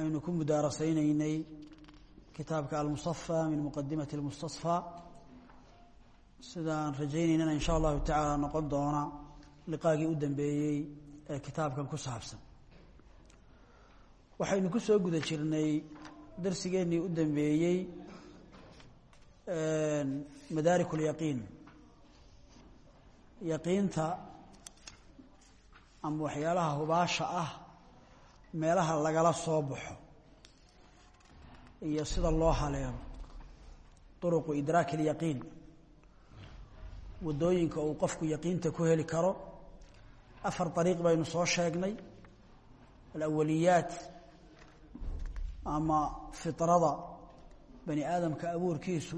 aynu ku mudaarasaynaynay kitaabka almuصafى min muqadimati اlmustasfى sidaan rajaynaynana in sha allahu tacaala noqon doona liqaagii u dambeeyey ee kitaabkan ku saabsan waxaynu ku soo guda jirnay darsigeennii u dambeeyey madaarik اlyaqiin yaqiinta ama waxyaalaha hubaasha ah meelaha lagala soo baxo iyo sida loo haleelo duruqu idraaki اlyaqiin waddooyinka uu qofku yaqiinta ku heli karo. Afar dariiq baynu soo sheegnay alawaliyaat ama fiطrada bani aadamka abuurkiisu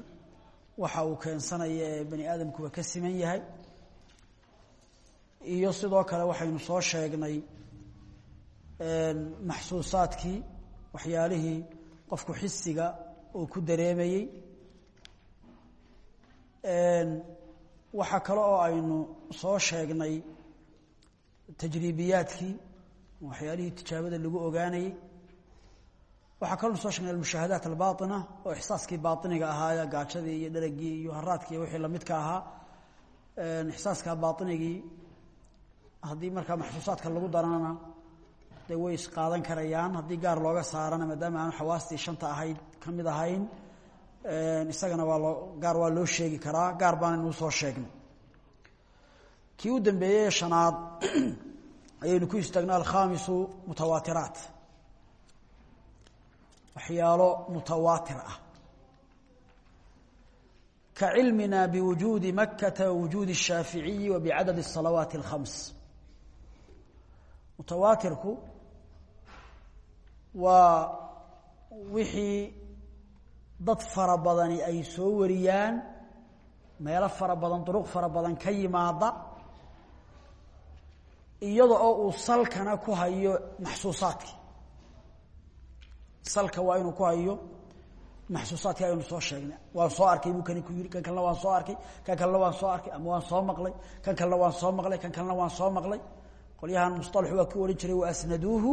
waxa uu keensanaya ee bani aadamkuba ka siman yahay. Iyo sidoo kale waxaynu soo sheegnay maxsuusaadkii waxyaalihii qofku xisiga uu ku dareemayey. Waxaa kale oo aynu soo sheegnay tajriibiyaadkii waxyaalihii tijaabada lagu ogaanayey. Waxaa kaloo soo sheegnay almushaahadaat albaaطina oo ixsaaskii baainiga ahaa gaajadii iyo dheragii iyo haraadkii iyo wixii lamidka ahaa. Ixsaaska baainigii haddii markaa maxsuusaadka lagu daranana de way isqaadan karayaan haddii gaar looga saarana maadaama aanu xawaastii shanta ahayd ka mid ahayn isagana waa loo gaar waa loo sheegi karaa gaar baanaynu usoo sheegnay kii u dambeeyey shanaad ayaynu ku istaagna alkhamisu mutawaatiraat waxyaalo mutawaatir ah ka cilmina biwujuudi makata wawujuudi الshaaficiyi wa bicadad الsalawaati اlkhams mutawaatirku waa wixii dad fara badani ay soo wariyaan meelo fara badan duruq fara badan ka yimaada iyada oo uu salkana ku hayo maxsuusaadkii. Salka waa inuu ku hayo maxsuusaadkii aynu soo sheegnay. Waan soo arkay buu kani ku yiri kan kalena waan soo arkay kan kalena waan soo arkay ama waan soo maqlay kan kalena waan soo maqlay kan kalena waan soo maqlay. Qolyahan musطalaxu waa ku ohan jiray waasnaduuhu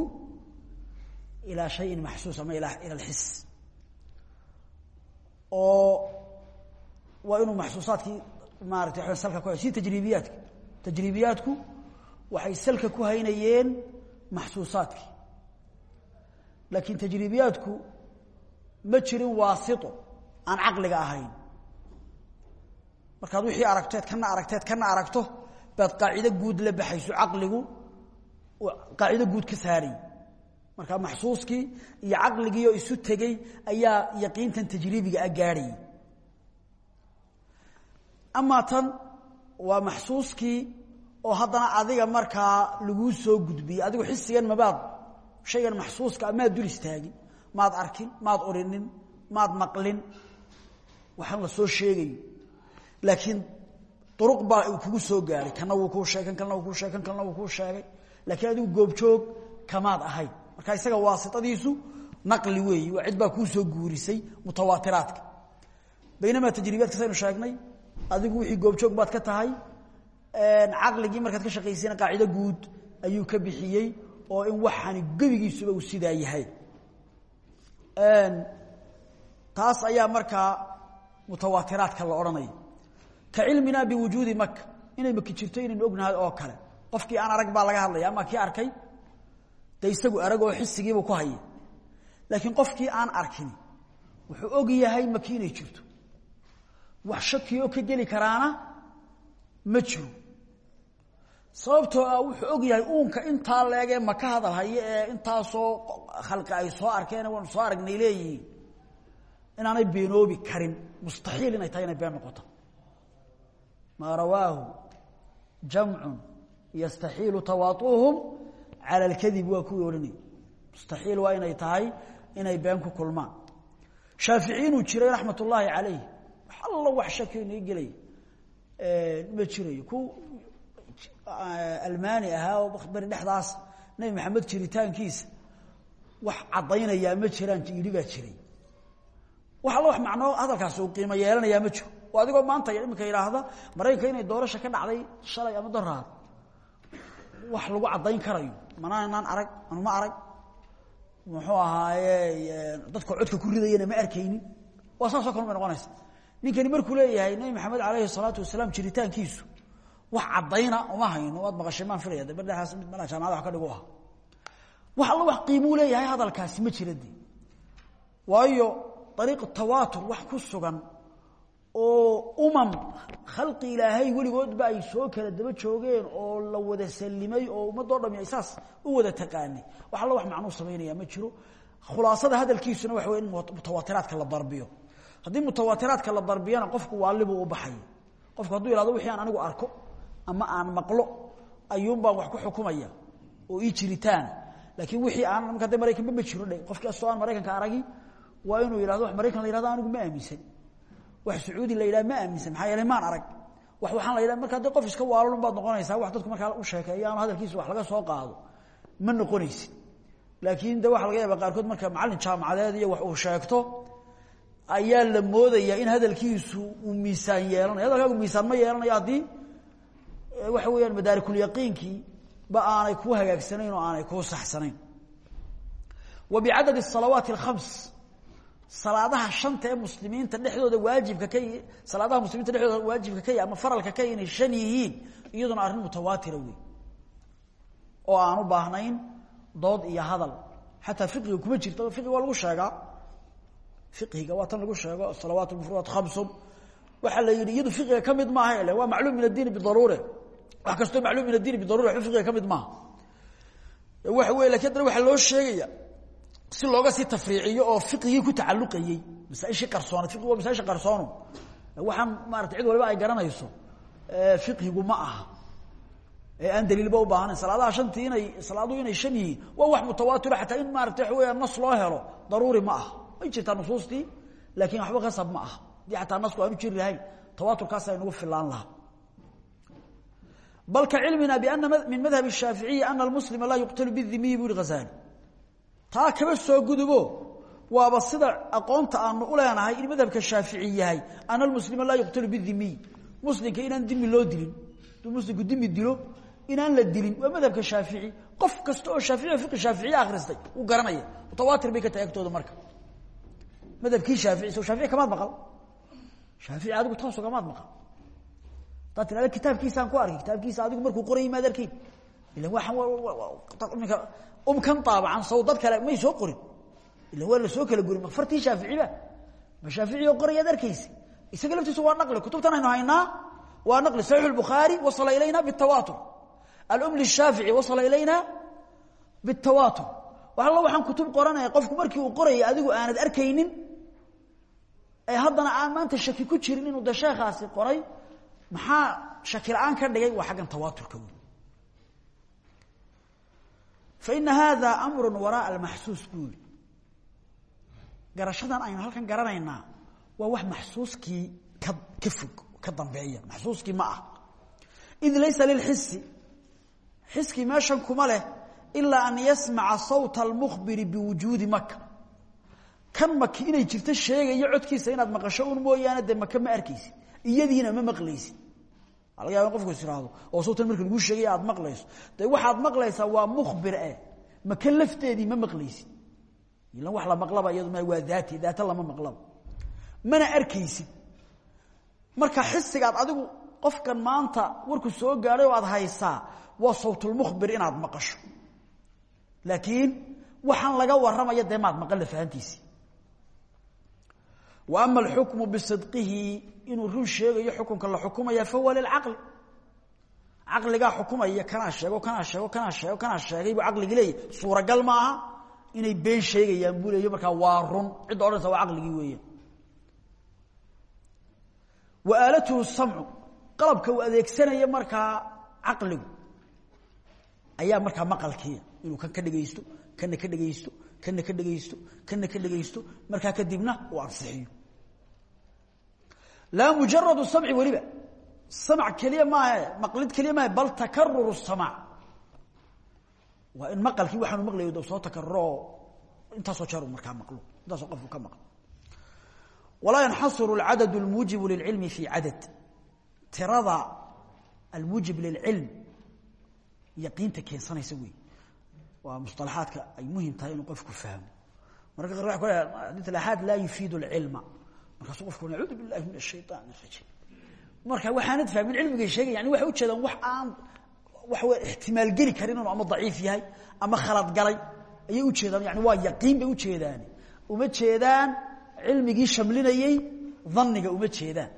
ilaa shayin maxsuus ama ila ila alxis oo waa inuu maxsuusaadkii maarata waa salka ku si tajriibiyaadka tajriibiyaadku waxay salka ku haynayeen maxsuusaadkii laakiin tajriibiyaadku ma jirin waasito aan caqliga ahayn. Markaad wixii aragteed kana aragteed kana aragto baad qaacido guud la baxayso caqligu qaacido guud ka saaray marka maxsuuskii iyo caqligii isu tegey ayaa yaqiintan tajriibiga a gaadhayay amaa tan waa maxsuuskii oo haddana adiga markaa laguu soo gudbiyey adigu xisigan mabaad shaygan maxsuuska maad dul istaagin maad arkin maad orinin maad maqlin. Waxaan la soo sheegayo laakiin duruq baa kugu soo gaaray kana wuu kuu sheegay kan wuu kuu sheegay kan wuu kuu sheegay. Laakiin adigu goobjoog kamaad ahayn marka isaga waasitadiisu naqli weeyi waa cid baa kuu soo guurisay mutawaatiraadka baynamaa tajriibaadka saynu sheegnay adigu wixii goobjoog baad ka tahay caqligii markaad ka shaqaysayna qaacido guud ayuu ka bixiyey oo in waxani gebigiisuba uu sidaa yahay. Taas ayaa markaa mutawaatiraadka la odhanaya ka cilmina biwujuudi maka inay maki jirto inaynu ognahay oo kale. Qofkii aan arag baa laga hadlaya ama kii arkay de isagu arag oo xisigiibu ku haya laakiin qofkii aan arkin wuxuu og yahay maki inay jirto. Wax shaki ka geli karaana ma jiro. Sababtoo ah wuxuu og yahay uunka intaa leegee maka hadalhaya ee intaasoo khalqi ay soo arkeen waanu soo aragnay leeyihiin. Inaanay beenoobi karin. Mustaxiil inay tahay inay been noqoto. Maa rawaahu jamcu yastaxiilu tawaauhum cala alkadib waa kuwii odhanayay mustaxiil waa inay tahay inay been ku kulmaan. Shaafici inuu jiray raxmat ullaahi calayh wax alla wax shaki inay gelay ma jirayo ku almani ahaa oo beri dhexdaas nebi maxamed wax caddaynayaa ma jiraan yidhi jiray. Wax alla wax macnoo hadalkaasi uu qiimo yeelanayaa ma jiro. Oo adigoo maanta iminka yidhaahda maraykanka inay doorasha ka dhacday shalay ama daraad wax lagu caddayn karayo manaanaan arag anuma arag. Muxuu ahaaye dadka codka ku ridayana ma arkaynin. Waa saasoo kale bay noqonaysa. Ninkani markuu leeyahay nebi maxamed alayhi salaatu wasalaam jiritaankiisu wax caddayna uma hayno waad maqashay maan filaya de berdhexaas mid malaa jaamacada wax ka dhigu aha wax alla wax qiimuu leeyahay hadalkaasi ma jira de waayo ariiq tawaatur wax ku sugan oo umam khalqi ilaahay weligoodba ay soo kala daba joogeen oo la wada salimay oo ummadoo dhami ay saas u wada taqaanay. Wax alla wax macnuu samaynaya ma jiro. Khulaasada hadalkiisuna waxa wey in la darbiyo haddii mutawaatiraadka la darbiyana qofku waalibuu u baxaya qofku hadduu ihahdo wixii aan anigu arko ama aan maqlo ayuun baan wax ku xukumaya oo ii jiritaana laakiin wixii aan marka maraykanba ma jiro dhe qofki astoo aan maraykanka aragi waa inuu yihahdo wax maraykan la yihahdo anigu ma aaminsan wax sacuudi la yidhaha ma aaminsan maxaa yeeley maan arag. Wax waxaan la yidhaha markaa dee qof iska waalolun baad noqonaysaa wax dadku markaa u sheekeeyo ama wax laga soo qaado ma noqonaysid. Laakiin de waxaa laga yaaba qaarkood marka macallin jaamacadeed iyo wax uu sheegto ayaa la moodayaa in hadalkiisu uu miisaan yeelanayo. Hadalkaagu miisaan ma yeelanayo haddii waxa weeyaan madaarikulyaqiinkii ba aanay kuu hagaagsanayn oo aanay kuu saxsanayn. Wa bicadad salawaati salaadaha shanta ee muslimiinta dhexdooda waajibka ka salaadaha muslimiinta dhexdooda waajibka ka ama faralka ka inay shan yihiin iyaduna arrin mutawaatira wey oo aan u baahnayn dood iyo hadal. Xataa fiqiga kuma jirto fiqiga waa lagu sheegaa. Fiqhiga waa tan lagu sheego salawaat mufrudat khamsun. Waxaa la yidhi iyadu fiqiga ka mid maaha waa macluum min addiini bidaruure. Wax kastoo macluum min addiini bidaruure waxba fiqiga ka mid maaha. Waxa wey laakiin haddana loo sheegaya si looga sii tafriiciyo oo fiqigii ku tacaluqayey masaaishii qarsoonad fiqigu waa masaaisha qarsoono waxaan maarata cid waliba ay garanayso fiqhigu ma aha. Ee aan daliilba u baahanayn salaadaha shantii inay salaaduhu inay shan yihiin waa wax mutawaatiro xataa in maarata waxa weya nas loo helo daruuri ma aha. Way jirtaa nusuustii laakiin waxba kasab ma aha. Haddii xataa nasku aanu jiri lahayn tawaaturkaas ay nagu filaan lahaa. Bal ka cilmina biana min madhab الshaaficiyi ana almuslima laa yuqtalu bidimiyi bu yihi hazali taa kaba soo gudubo. Waaba sida aqoonta aanu u leenahay in madhabka shaafici yahay. Ana almuslima laa yuqtalu bidimiy muslimka inaan dimi loo dilin haduu muslimku dimi dilo inaan la dilin waa madhabka shaafici. Qof kasta oo shaafici fiqi shaaficiye akhristay uu garanaya. Mutawaatir bay ka tahay marka. Madhabkii shaafici so shaafici kamaad maqal. Shaafici adigu taaso kamaad maqal. Hadaad tirahda kitaabkiisaan ku arkay kitaabkiisa adigu markuu qorayay maad ilan waxaan imika umkan aabacan saw dad kale may soo qorin ilan waa la soo kala gurin mafartii shaaficiba ma shaafici oo qorayaad arkaysa isaga laftiisu waa naqli kutubtan aynu haynaa waa naqli saxiix الbukhaari wasala ilayna bالtawaatur alum lishaafici wasala ilayna bالtawaatur wax allo waxaan kutub qoranaya qofku markii uu qoraya adigu aanad arkaynin ee haddana aan maanta shaki ku jirin inuu de sheekhaasi qoray maxaa shaki la-aan ka dhigay waa xaggan tawaaturka wey faina hada amru waraaءa almaxsuus buu garashadan aynu halkan garanaynaa waa wax maxsuuskii ka ka fog ka dambeeya maxsuuskii ma ah id laysa lilxisi xiskii meeshan kuma leh ilaa an yasmaca sawta almukhbiri biwujuudi maka kan maki inay jirto sheegayo codkiisa inaad maqasho un mooyaane dee maka ma arkaysid iyadiina ma maqlaysid laga yaba in qofku is ihahdo oo sawtan marka laguu sheegaya aad maqlayso. De waxaad maqlaysaa waa mukhbir eh. Maka lafteedii ma maqlaysid. Ilan wax la maqlaba iyadu ma waa daati daata lama maqlaba mana arkaysid. Marka xisigaad adigu qofkan maanta warku soo gaadhay oo aad haysaa waa sawtulmukhbir inaad maqasho. Laakiin waxaan laga waramaya dee maad maqan la fahantiisi wa ama alxukmu bisidqihi inuu run sheegayo xukunka la xukumaya fahuwa lilcaqli caqligaa xukumaya kanaa sheego kanaa sheego kanaa sheego kanaa sheegay buu caqligii leeyahy suuragal maaha inay been sheegayaan buu leeya markaa waa run. Cidda odhanaysa waa caqligii weeyaan. Wa aalatuhu samcu qalabka uu adeegsanaya markaa caqligu ayaa markaa maqalkiia inuu kan ka dhegaysto kana ka dhegaysto kana ka dhegaysto kana ka dhegaysto markaa kadibna uu ansixiyo laa mujarad samci weliba samc keliya maahe maqlid keliya maahe bal takarur الsamc waa in maqalkii waxaanu maqlayo d soo takaruro oo intaasoo jeer u markaa maqlo intaasoo qofku ka maqlo walaa yanxasir اlcadad اlmuujibu lilcilmi fi cadad tirada almuujib lilcilm yaqiinta keensanaysa wey waa musطalaxaadka ay muhim tahay inuu qofku fahmo marka qar waa ku xadيث اaxaad laa yufiid اlcilma markaasu qofku nacuudu billahi min ashayaan rajiim. Marka waxaanad fahmin cilmigay sheegay yani waxay ujeedaan wax aan waxa wey ixtimaal geli karin inuu ama daciif yahay ama khalad galay ayay ujeedaan yani waa yaqiin bay ujeedaani uma jeedaan cilmigii shamlinayey dhanniga uma jeedaan.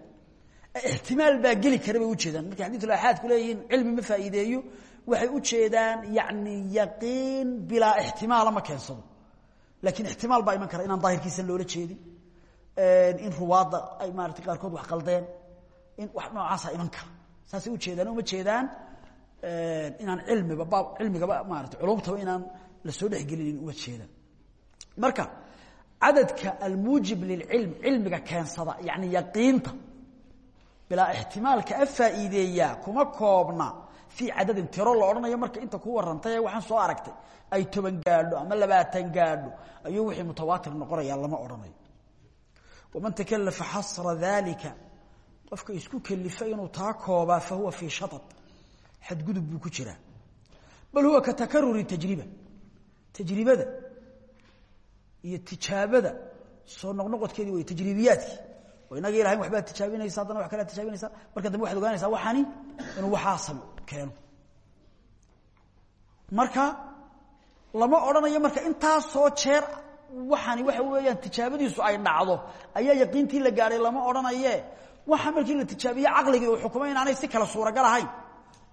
Ixtimaal baa geli kara bay ujeedaan markay xadiiul aaxaadku leeyihiin cilmi ma faa'iideeyo waxay ujeedaan yani yaqiin bilaa ixtimaala ma keensado. Laakiin ixtimaal baa iman kara inaan daahirkiisa loola jeedin in ruwaadda ay maarata qaarkood wax qaldeen. In wax noocaasa iman kara saasay ujeedaan uma jeedaan inaan cilmiba baab cilmigaba maarata culumtaba inaan la soo dhexgelinin uma jeedaan. Marka cadadka almuujib lilcilm cilmiga keensada yani yaqiinta bilaa ixtimaalka a faa'iideeyaa kuma koobna fii cadadin tiro la odhanayo. Marka inta ku warantay waxaan soo aragtay ay toban gaadho ama labaatan gaadho ayuu wixii mutawaatir noqonaya lama odhanayo waman takalafa xasra dalika qofka isku kelifa inuu taa koobaa fa huwa fii shaطط xadgudub buu ku jiraa. Bal huwa ka takaruri tajriba tajribada iyo tijaabada soo noqnoqodkeedii way tajribiyaadkii oo inagii lahayn waxbaad tijaabinaysa haddana wax kalaad tijaabinaysaa marka dambe waxad ogaanaysaa waxani inuu waxaasam keeno. Marka lama odhanayo marka intaasoo jeer waxani waxa weeyaan tijaabadiisu ay dhacdo ayaa yaqiintii la gaadhay lama odhanaye waxa markii la tijaabiye caqligii uu xukumay inaanay si kala suuragal ahayn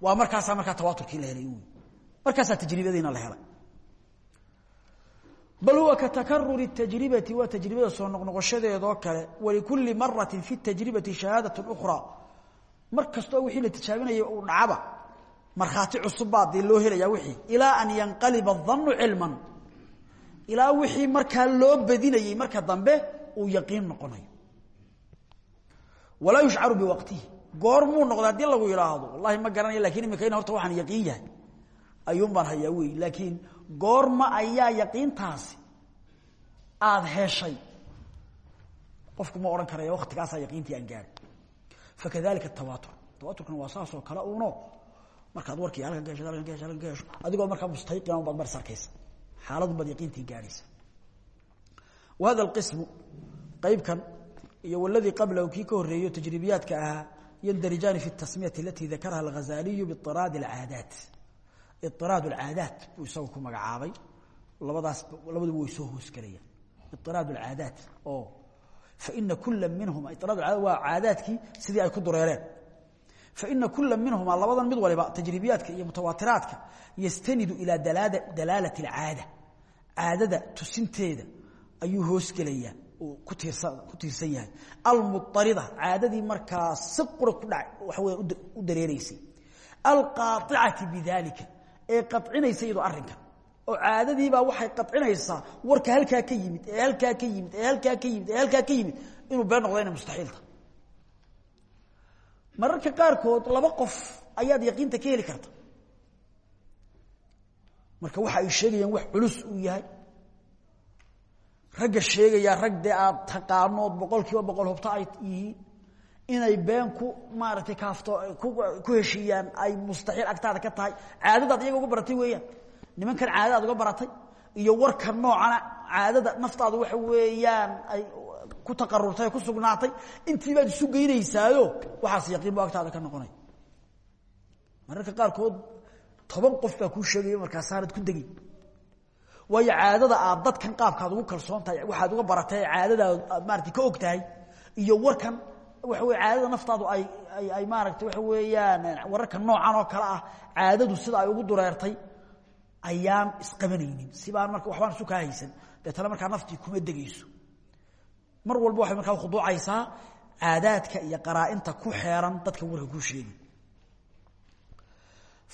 waa markaasaa markaa tawaaturkii la helay markaasaa tajribadiina la helay bal huwa ka takaruri tajribati waa tajribada soo noqnoqoshadeedoo kale walikulli maratin fi tajribati shahaadaة ukhraa mar kastoo wixii la tijaabinaya uu dhacaba markhaati cusub baa dee loo helaya wixii ilaa an yanqaliba الdanu cilman ilaa wixii markaa loo badinayey marka dambe uu yaqiin noqonayo walaa yushcaru biwaqtihi. Goor muu noqda haddii lagu yidhaahdo wallahi ma garanayo laakiin imika horta waxaan yaqiin yahay. Ayuun baan hayaa wey laakiin goorma ayaa yaqiintaasi aada heshay qofku ma odhan karaya waktigaasaa yaqiintii aan gaadhay fakadalika tawaatur. Tawaaturkana waa saasoo kale uno markaad warkii halkan ka hesho halkan ka hesho halkan ka adigoo markaa mustayqinan baad mar sarkaysa xaaladun baad yaqiintii gaadhaysa wa hada alqismu qaybkan iyo waladii qablahu kii ka horreeyo tajribiyaadka ahaa yandarijaani fi tasmiyati alati dakaraha alghazaliyu biiraadi alcaadaat iraad alcaadaat buu isagu ku magacaabay. Labadaas labaduba way soo hoosgelayaan iraad alcaadaat oo faina kula minhuma iraad alcaadaat waa caadaadkii sidii ay ku dureereen faina kula minhuma labadan mid waliba tajribiyaadka iyo mutawaatiraadka yastanidu ilaa dalaalati alcaada caadada tusinteeda ayuu hoosgelayaa ku tiirsan yahay almuarida caadadii markaa si qura ku dha weya u dareereysay alqaaicati bidalika ee qacinaysa iyadoo arrinkan oo caadadiibaa waxay qacinaysaa warka halkaa ka yimid ee halkaa ka yimid ee halkaa ka yimid ee halkaa ka yimid inuu been noqdo inay mustaxiilta mararka qaarkood laba qof ayaad yaqiinta ka heli karta. Marka waxa ay sheegayaan wax culus uu yahay. Ragga sheegayaa rag dee aad taqaanood boqol kiiba boqol hubto ay yihiin inay been ku maaragtay kaafto ku heshiiyaan ay mustaxiil agtaada ka tahay. Caadadaad iyaga uga baratay weeyaan. Nimankan caadadaad uga baratay iyo warka noocana caadada naftaadu waxa weeyaan ay ku taqarurtay ku sugnaatay intii baad isu geynaysaayo waxaas yaqiin bu agtaada ka noqonay. Mararka qaarkood toban qof baa kuu sheegaya markaasaanad ku degin waayo caadada aad dadkan qaabkaad ugu kalsoon tahay waxaad uga baratay caadadaad aad maarata ka og tahay iyo warkan waxa wey caadada naftaadu ay ay ay maaragtay waxa weeyaan wararka noocan oo kale ah caadadu sida ay ugu dureertay ayaan isqabanaynin. Sibaan marka waxbaan isu kaa haysan deetana markaa naftii kuma degayso mar walba waxay markaa khuduucaysaa caadaadka iyo qaraa-inta ku xeeran dadka warka kuu sheegi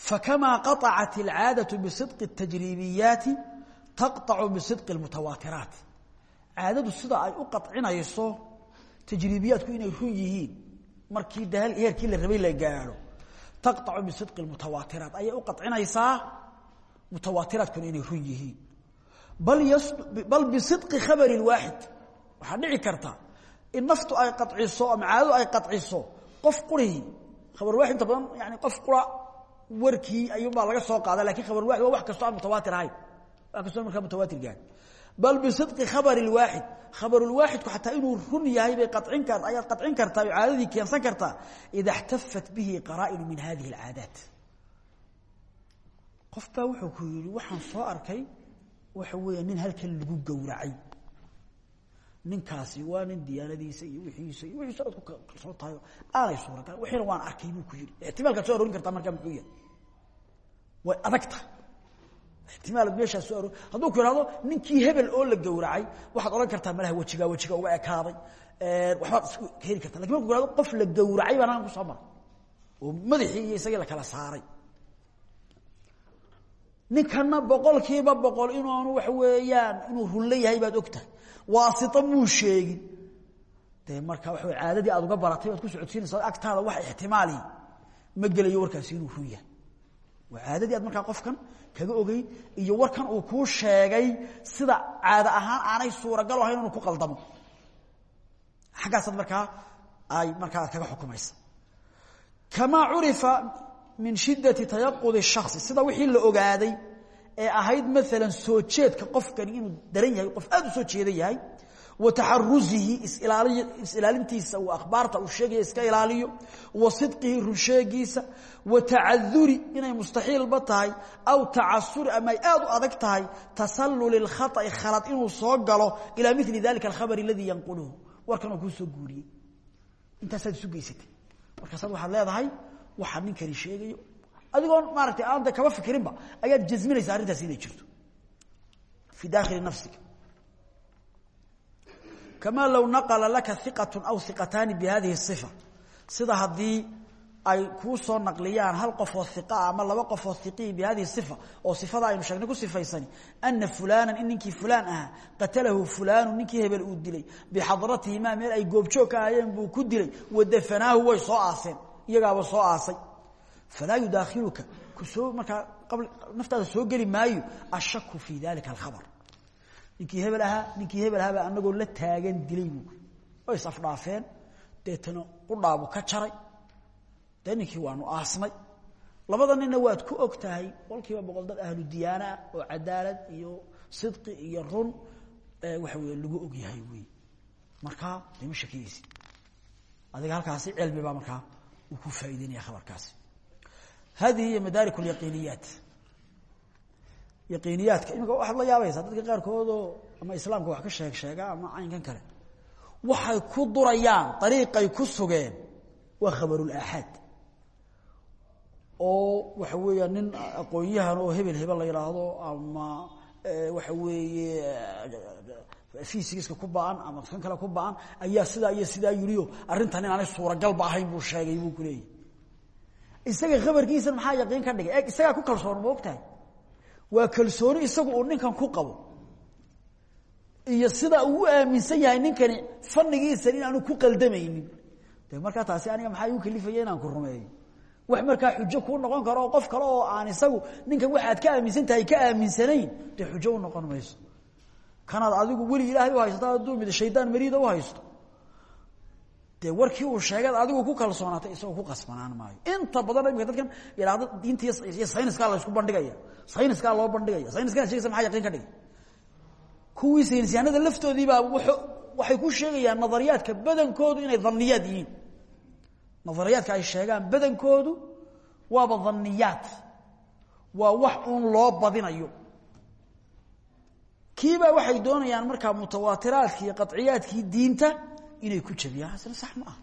fakamaa qaطacat اlcaadaة bisidqi الtajriibiyaati taqطacu bisidqi mutawaatiraat caadadu sida ay u qacinayso tajriibiyaadku inay run yihiin markii de heerkii la rabay la gaadho taqطacu bisidqi mutawaatiraat ayay u qacinaysaa mutawaatiraadkuna inay run yihiin bal bisidqi khabari waaxid waxaa dhici karta in naftu ay qaciso ama caadadu ay qaciso qof qurihii khabar waaxid inta badan yani qof qura warkii ayuunbaa laga soo qaada laakiin khabar waaxid waa wax kastoo mutawaatir ahayn wax kastoo mutawaatir gaari bal bisidqi khabari lwaaxid khabarulwaaxidku xataa inuu run yahay bay acin kar ayaad qacin kartaa oo caadadii keensan kartaa ida اxtafat bihi qaraa'inu min hadihi اlcaadaat qof baa wuxuu ku yihi waxaan soo arkay waxa weeya nin halkan lagu gowracay ninkaasi waa nin diyaanadiisa iyo wiiisa iyo wiiisa ad ku kalsoon tahay. Aanay suuragal wiina waan arkay buu ku yidhi. Ixtimaalkaad soo arorin kartaa markaa muxuu yahay? Way adag tahay ixtimaalaad meeshaa soo aroor hadduu ku ihahdo ninkii hebel oo la gowracay waxaad odhan kartaa malaha wejigaa wejiga uga ekaaday. Waxbaad isku heli kartaa. Lakin marku ihahdo qof la gowracay baan aan ku soo maray. Oo madaxii iyo isagii la kala saaray ninkana boqolkiiba boqol inaanu waxa weeyaan inuu runla yahay baad ogtahay waasita muu sheegin. Dee marka waa caadadii aad uga baratay baad ku socodsiinaysa agtaada wax ixtimaali. Ma gelayo warkaasi inuu run yahay. Waa caadadii aad markaa qofkan kaga ogeyn iyo warkan uu kuu sheegay sida caado ahaan aanay suuragal ahayn inuu ku qaldamo. Xaggaasaad markaa ay markaa kaga xukumaysa. Kamaa curifa min shiddati tayaqudi shaksi sida wixii la ogaaday ee ahayd maalan soo jeedka qofkani inuu daran yahay qof aada u soo jeedan yahay wa taxarusihi isilaalintiisa uu akhbaarta uu sheegaya iska ilaaliyo wa sidqihi runsheegiisa wa tacaduri inay mustaxiilba tahay aw tacasuri ama ay aada u adag tahay tasalluli اlkhaطa'i khalad inuu soo galo ilaa mili dalika alkhabr aladii yanquluhu warkan oo kuu soo guuriyey. Intaasaad isu geysatay markaasaad waxaad leedahay waxaa ninkani sheegayo. Adigoo maaragtay aanda kama fikirinba ayaad jasminaysa arrintaas inay jirto. Fii daakhili nafsiga kamaa low naqala laka iqatun aw iqataani bi hadihi ifa sida haddii ay kuu soo naqliyaan hal qofoo iqaa ama laba qofoo iqii bi hadihi ifa oo sifada aynu sheegnay ku sifaysani ana fulaana in ninkii fulaan qatalahu fulaanu ninkii hebel uu dilay. Bixadratihimaa meel ay goobjoog ka ahayeen buu ku dilay. Wadafanaahu way soo aaseen iyagaaba soo aasay. Falaa yudaakiluka ku soo markaa naftaada soo geli maayo ashaku fi dalika alkhabr ninkii hebel ahaa ninkii hebel ahaabaa la taagan dilay buu way isafdhaafeen deetana qudhaabu ka jaray. Dee waanu aasnay. Labada waad ku og tahay boqol dad ahlu diyaanaah oo cadaalad iyo sidqi iyo run waxa wey lagu og yahay wey markaa dee ma shakiyeysi adiga halkaasi markaa uu ku faa'ideynaya khabarkaasi hadihi hiy madaarik اlyaqiiniyaat yaqiiniyaadka imika waxaad la yaabaysaa dadka qaarkoodoo ama islaamka wax ka sheeg sheega ama caynkan kale waxay ku durayaan ariiqay ku sugeen waa khabarulaaxaad oo waxa weeya nin aqoon-yahan oo hebel hebel la yidhaahdo ama waxa weeye fisigiska ku ba'an ama kan kale ku ba'an ayaa sidaa iyo sidaa yiriyo arrintan inaanay suuragalba ahayn buu sheegay buu ku leeyahy isaga khabarkiisan maxaa yaqiin ka dhigay? E ku kalsoon ma waa kalsooni isagu uu ninkan ku qabo. Iyo sida uu aaminsan yahay ninkani fanigiisan in aanu ku qaldamaynin. De markaa taasi aniga maxaa igu kalifaya inaan ku rumeeyo wax markaa xujo kuu noqon karo qof kale oo aan isagu ninkan waxaad ka aaminsan tahay ka aaminsanayn dee xujo u noqon mayso kanaad adigu weli ilaahay u haysato mid shaydaan mariida u haysto. De warkii uu sheegad adigu ku kalsoonaatay isagoo ku qasbanaan maayo. Inta badan imika dadkan idhaahdo diinta iyo sayniskaa la isku bandhigaya. Sayniskaa loo bandhigaya. Sayniskan sheegaysa maxaa yaqiin ka dhigay? Kuwii saynisyahanada laftoodiibaa waxay ku sheegayaan nadariyaadka badankoodu inay dhanniyaad yihiin. Nadariyaadka ay sheegaan badankoodu waaba dhanniyaad. Waa wax uun loo badinayo kiibaa waxay doonayaan markaa mutawaatiraadkii iyo qaciyaadkii diinta inay ku jabiyaan asna sax ma aha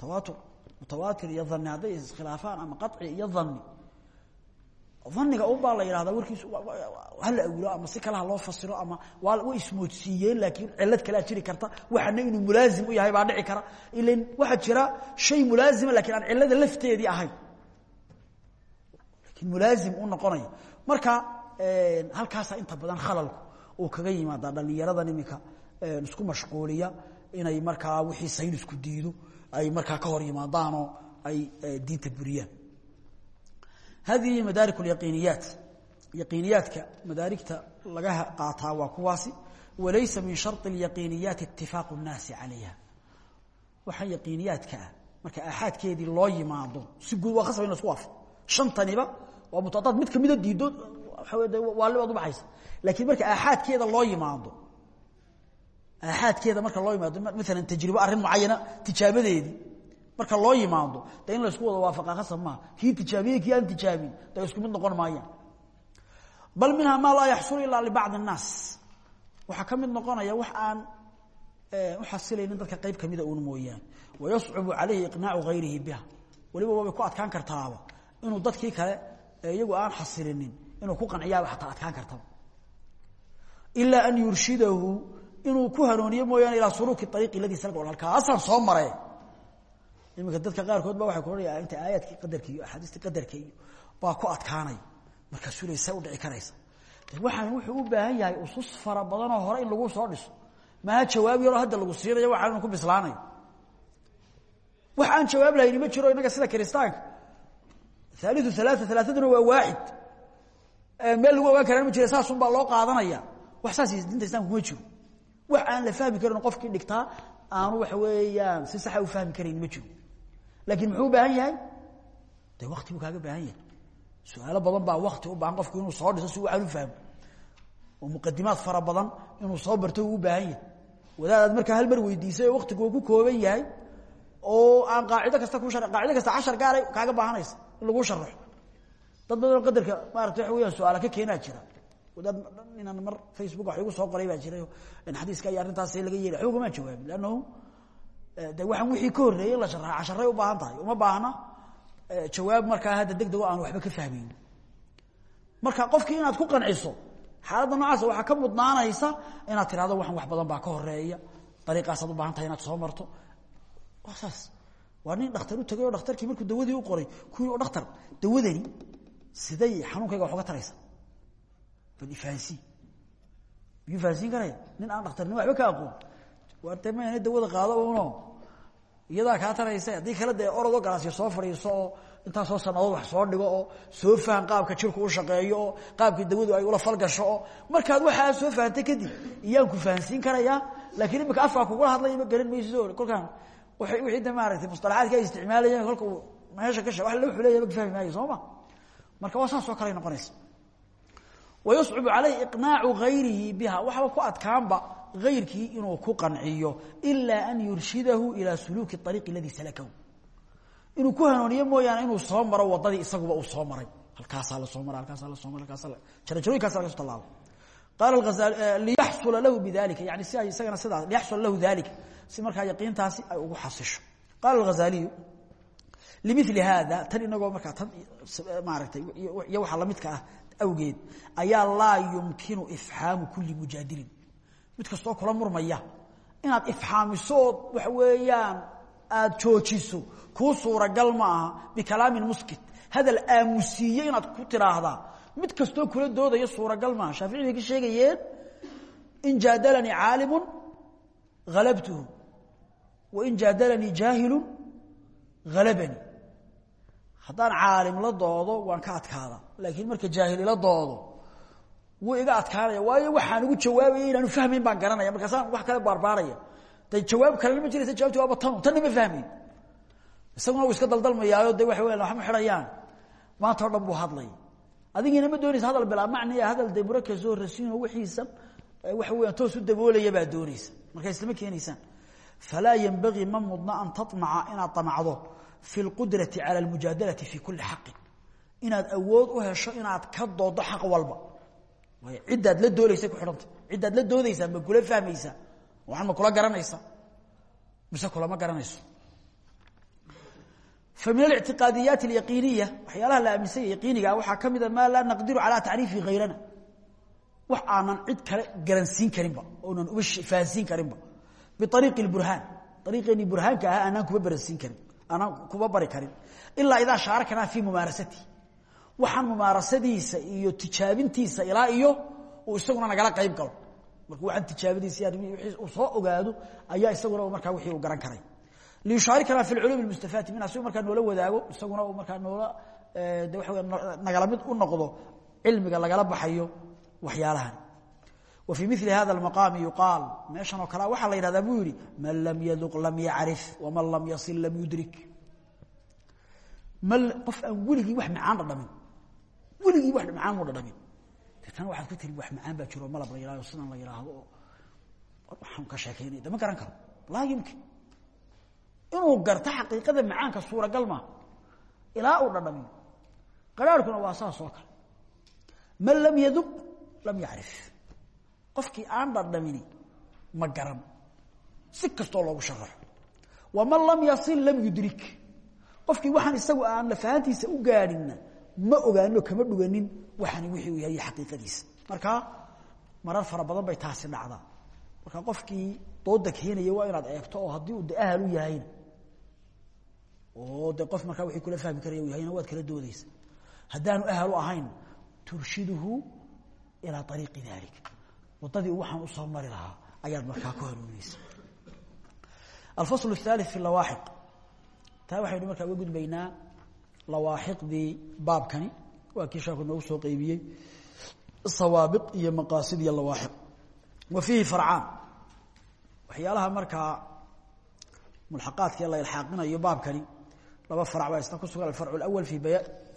tawaatur mutawaatir iyo dhani hadday iskhilaafaan ama qaci iyo dhani dhaniga unbaa la yidhahdaa warkiisu hala awilo ama si kale ha loo fasiro ama way ismoodsiiyeen laakiin cilad kalea jiri karta. Waxana inuu mulaazim u yahay baa dhici kara. Ilan waxaa jira shay mulaazima lakiin aan cilada lafteedii ahayn laakiin mulaazim u noqonaya marka halkaasa inta badan khalalku uu kaga yimaada dhalinyaradan iminka isku mashquuliya inay markaa wixii saynisku diido ay markaa ka hor yimaadaanoo ay diinta buriyaan hadihi madaarik اlyaqiiniyaat yaqiiniyaadka madaarigta laga qaataa waa kuwaasi walaysa min sharط اlyaqiiniyaati itifaaqu الnaasi calayha waxaa yaqiiniyaadka ah marka aaxaadkeedii loo yimaado si guud waa khasaba in lasku waafo shantaniba waa mutadaad mid kamida diido waalibaad ubaxaysa laakiin marka aaxaadkeeda loo yimaado aaxaadkeeda marka loo yimaado maalan tajribo arrin mucayana tijaabadeedii marka loo yimaado de in laysku wada waafaqa khasab maaha. Kii tijaabiye kii aan tijaabin de isku mid noqon maayaan bal minhaa maa laa yaxsulu ilaa libacdi الnaas waxaa ka mid noqonaya wax aan uxasilaynin dadka qayb kamida un mooyaane. Wayascubu calayhi iqnaacu gayrihi biha. Waliba waabay ku adkaan kartaaba inuu dadkii kale iyagu aan xasilinin inuu ku qanciyaaba ataa adkaan kartaba ilaa an yurshidahu inuu ku hanuuniyo mooyaane ilaa suluuki ariiqi ladii salka halkaasaan soo mare iminka dadka qaarkood ba waxay kuohanaya inta aayaadkii qadarka iyo axaadiistii qadarka ku adkaanay. Markaasuu le sa udhici karaysa. Waxaan wuxuu u baahan yahay usus fara badanoo hore in lagu soo dhiso. Maha jawaab yaroo hadda lagu siinayo waxaan ku bislaanayo wax jawaab lahayni ma jiro innaga sida kiristaanka. Aaliu alaaa alaaaduna waa waaxid meel lagu ogaan karaan ma jira saasun baa loo qaadanaya. Wax saas diinta islamka kuma jiro. Wax aan la fahmi karin qofkii dhigtaa aanu waxa weeyaan si saxa u fahmi karayn ma jiro. Laakiin muxuu u baahan yahay? De wakti buu kaaga baahan yahay. Su'aalo badan baa wakti u baahan qofku inuu soo dhiso si waxaan u fahmo. Oo muqadimaad fara badan inuu soo barto uu u baahan yahay. Wadaadaad markaa hal mar weydiisay oo waktigu ku kooban yahay oo aan qaacido kasta ku shar qaacido kasta cashar gaaray kaaga baahanaysa in lagu sharaxo dad badanoo qadarka maarata waxa weyaan su'aala ka keenaa jira. Wadaad inaan mar facebook wax igu soo qoray baa jiray xadiiska iyo arrintaas laga yeeli waxba ugamaan jawaabin lannahu de waxaan wixii ka horreeyey in la sharaxa casharay u baahan tahay. Uma baahna jawaab markaa hadda deg dego aan waxba ka fahmayn. Marka qofkii inaad ku qanciso xaaladda noocaas waxaa ka mudnaanaysa inaad tirahdo waxan wax badan baa ka horreeya dariiqaasaad u baahan tahay inaad soo marto. Waa saas. Waa nin dhakhtar u tagay oo dhakhtarkii markuu dawadii u qoray kuwii oo dhakhtar dawadani siday xanuunkayga wax uga taraysa. Bal ifahansiin miyuu fahansiin karaya. Nin aan dhakhtarnimo waxba ka aqoon. Waar dee mayna dawada qaado uno iyadaa kaa taraysa haddii kale dee orodoo galaasyo soo fadhiiso oo intaasoo sanadood wax soo dhigo oo soo fahan qaabka jirku u shaqeeyo oo qaabkii dawadu ay ula falgasho oo markaad waxaa soo fahantay kadib iyaan ku fahansiin karayaa laakiin imika afkaa kugula hadlaya ma garan mayso kolkaan wixii de maaragtay musطalaxaadka ay isticmaalayeen kolka meesha ka wa la xuleeya ma fahmi maayo soo ma marka waa saas oo kale noqonaysa. Wayascubu calayhi iqnaacu gayrihi biha waxba ku adkaanba gayrkii inuu ku qanciyo ilaa an yurshidahu ilaa suluuki ariiqi aladii salakahu. Inuu ku hanuuniyo mooyaane inuu soo maro wadadii isaguba uu soo maray. Halkaasaa la soo mara halkaasaa la soo mara halkaasa jarajooyinkaasa laga so tallaabo aazali liyaxsula lahu bidalika yani si ay isagana sidaas liyaxsula lahu dalika si markaa yaqiintaasi ay ugu xasisho. Qaala alghazaliyu limili haada tan inagoo markaa tan maaragtay iyo waxaa lamidka ah awgeed ayaa laa yumkinu ifxaamu kuli mujaadilin mid kastoo kula murmaya inaad ifxaamiso ood waxa weeyaan aada joojiso kuu suuragal ma aha bikalaamin muskit. Hadal aamusiiye inaad ku tiraahdaa mid kastoo kula doodaya suuragal maaha shaafici bay ka sheegayeen in jaadalanii caalimu halabtuhu wain jaadalanii jaahilu halabanii haddaan caalim la doodo waan ka adkaada. Laakiin marka jaahil ila doodo wuu iga adkaanaya waayo waxaan ugu jawaabaya inaanu fahmayn baan garanaya. Markaasaan wax kale baarbaaraya de jawaab kalena ma jiraysa jawabti waaba tan tanna ma fahmayn isaguna uu iska daldalmayaayo de waxa weyan waxma xidhayaan maanta dhan buu hadlay. Adigiina ma doonaysa hadal bilaa macniya hadal de murakasoo rasiino wixiisa waxa weeyaan toos u daboolaya baa doonaysa. Marka islama keenaysaan. Falaa yenbagii ma mudna an taطmaca inaad damacdo fi lqudrati cala almujaadalati fi kulli xaqin. Inaad awood u hesho inaad ka doodo xaq walba. Waayo ciddaad la dooleysay ku xidhanta. Ciddaad la doodaysaa ma kula fahmaysaa. Waxan ma kula garanaysaa. Mise kulama garanayso. Fa min alictiqaadiyaati alyaqiiniya waxyaalaha la aaminsanya yaqiiniga ah, waxaa ka mida maa laa naqdiru calaa tacriifi hayrana wax aanan cid kale garansiin karinba oonan uba fahansiin karinba. Biariiqi burhaan ariiqeennii burhaanka ah aanaan kuba baransiin karin aanaan kuba bari karin. Ilaa idaa shaaraknaa في mumaarasati waxaan mumaarasadiisa iyo tijaabintiisa ilaa iyo uu isaguna nagala qayb galo. Marka waxaan tijaabadiisa uu soo ogaado ayaa isaguna markaa wixii uu garan karay. Liyushaarikana fi lculuum mustafaati minha si markaa noola wadaago isaguna uu markaa noola de wey nagala mid u noqdo cilmiga lagala baxayo waxyaalahan wa fii mili hada maqaami yuqaal meeshan oo kale waxaa la yidhahdaa buu yihi man lam yaduq lam yacrif waman lam yasil lam yudrik. Qof aan weligii wax macaan dhadhamin weligii wax macaan mu dhadhamin deetana waxaad ku tiri wax macaan baa jiro malab la yihahdo sidan la yidhaahdo oo waxaan ka sheekaynaya. De ma garan karo laa yumkin. Inuu garto xaqiiqada macaanka suuragal maa ilaa uu dhadhamiyo qaraarhkuna waa saas oo kale. Man lam yaduq lam yacrif qofkii aan dhadhamini ma garan. Si kastoo loogu sharaxo waman lam yasil lam yudrik. Qofkii waxaan isagu aan lafahantiisa u gaadhinna ma ogaano kama dhuganin waxaani wixii uu yahay xaqiiqadiisa. Marka marar fara badan bay taasi dhacdaa. Marka qofkii dooda keenaya waa inaad eegto oo haddii uu de ahal u yahayna oo de qof markaa wixii kula fahmi karaya u yahayna waad kala doodaysa. Haddaanu ahal u ahayn turshiduhu ilaa ariiqi dalik wadadii waxaan usoo mari lahaa ayaad markaa ku hanuunaysa alfasl الثالث fi lawaaxiq taa waxaynu markaa uga gudbaynaa lawaaxiqdii baabkani waa kii sheeku noogu soo qeybiyey sawaabiq iyo maqaasid iyo lawaaxiq wa fiihi farcaan waxyaalaha markaa mulxaqaadka la ilxaaqinayo baabkani laba farc baa isna ku sugan alfarc اlأwl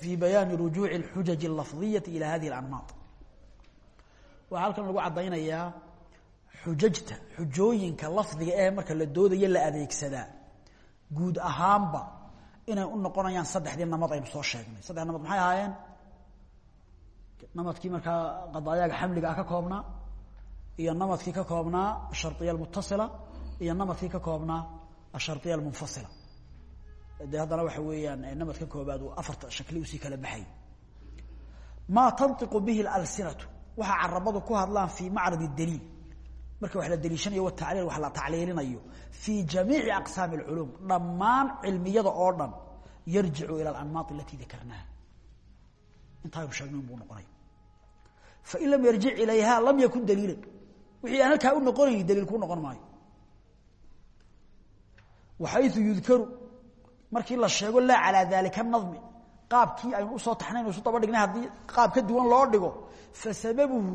fii bayaani rujuuci اlxujaج اlafdiyaةi ilى hadihi اlanmaad waxaa halkan lagu caddaynayaa xujajta xujooyinka lafdiga ee marka la doodayo la adeegsadaa guud ahaanba inay u noqonayaan saddexdii namad aynu soo sheegnay. Saddex namad maxay ahaayeen? Namadkii markaa qadaayaga xamliga ah ka koobnaa iyo namadkii ka koobnaa ashariya almutasila iyo namadkii ka koobnaa ashariya almunfasila. De haddana waxa weeyaan namadka koobaad uu afarta shakli u sii kala baxay. Maa tantiqu bihi alsinatu waxa carabadu ku hadlaan fii macrad daliil. Marka wax la daliishanayo watacliil wax la tacliilinayo. Fii jamiici aqsaami اlculuum dhammaan cilmiyada oo dhan yarjicu ila alanmaat alatii dakarnaha intaaynu sheegnay buu noqonaya fain lam yarjic ilayha lam yakun daliila wixii aan halkaa u noqonayni daliil kuu noqon maayo. Waxayu yudkaru markii la sheego laa calaa dalika nadmi qaabkii aynu u soo taxnayn isu daba dhignay haddii qaab ka duwan loo dhigo. Fasababuhu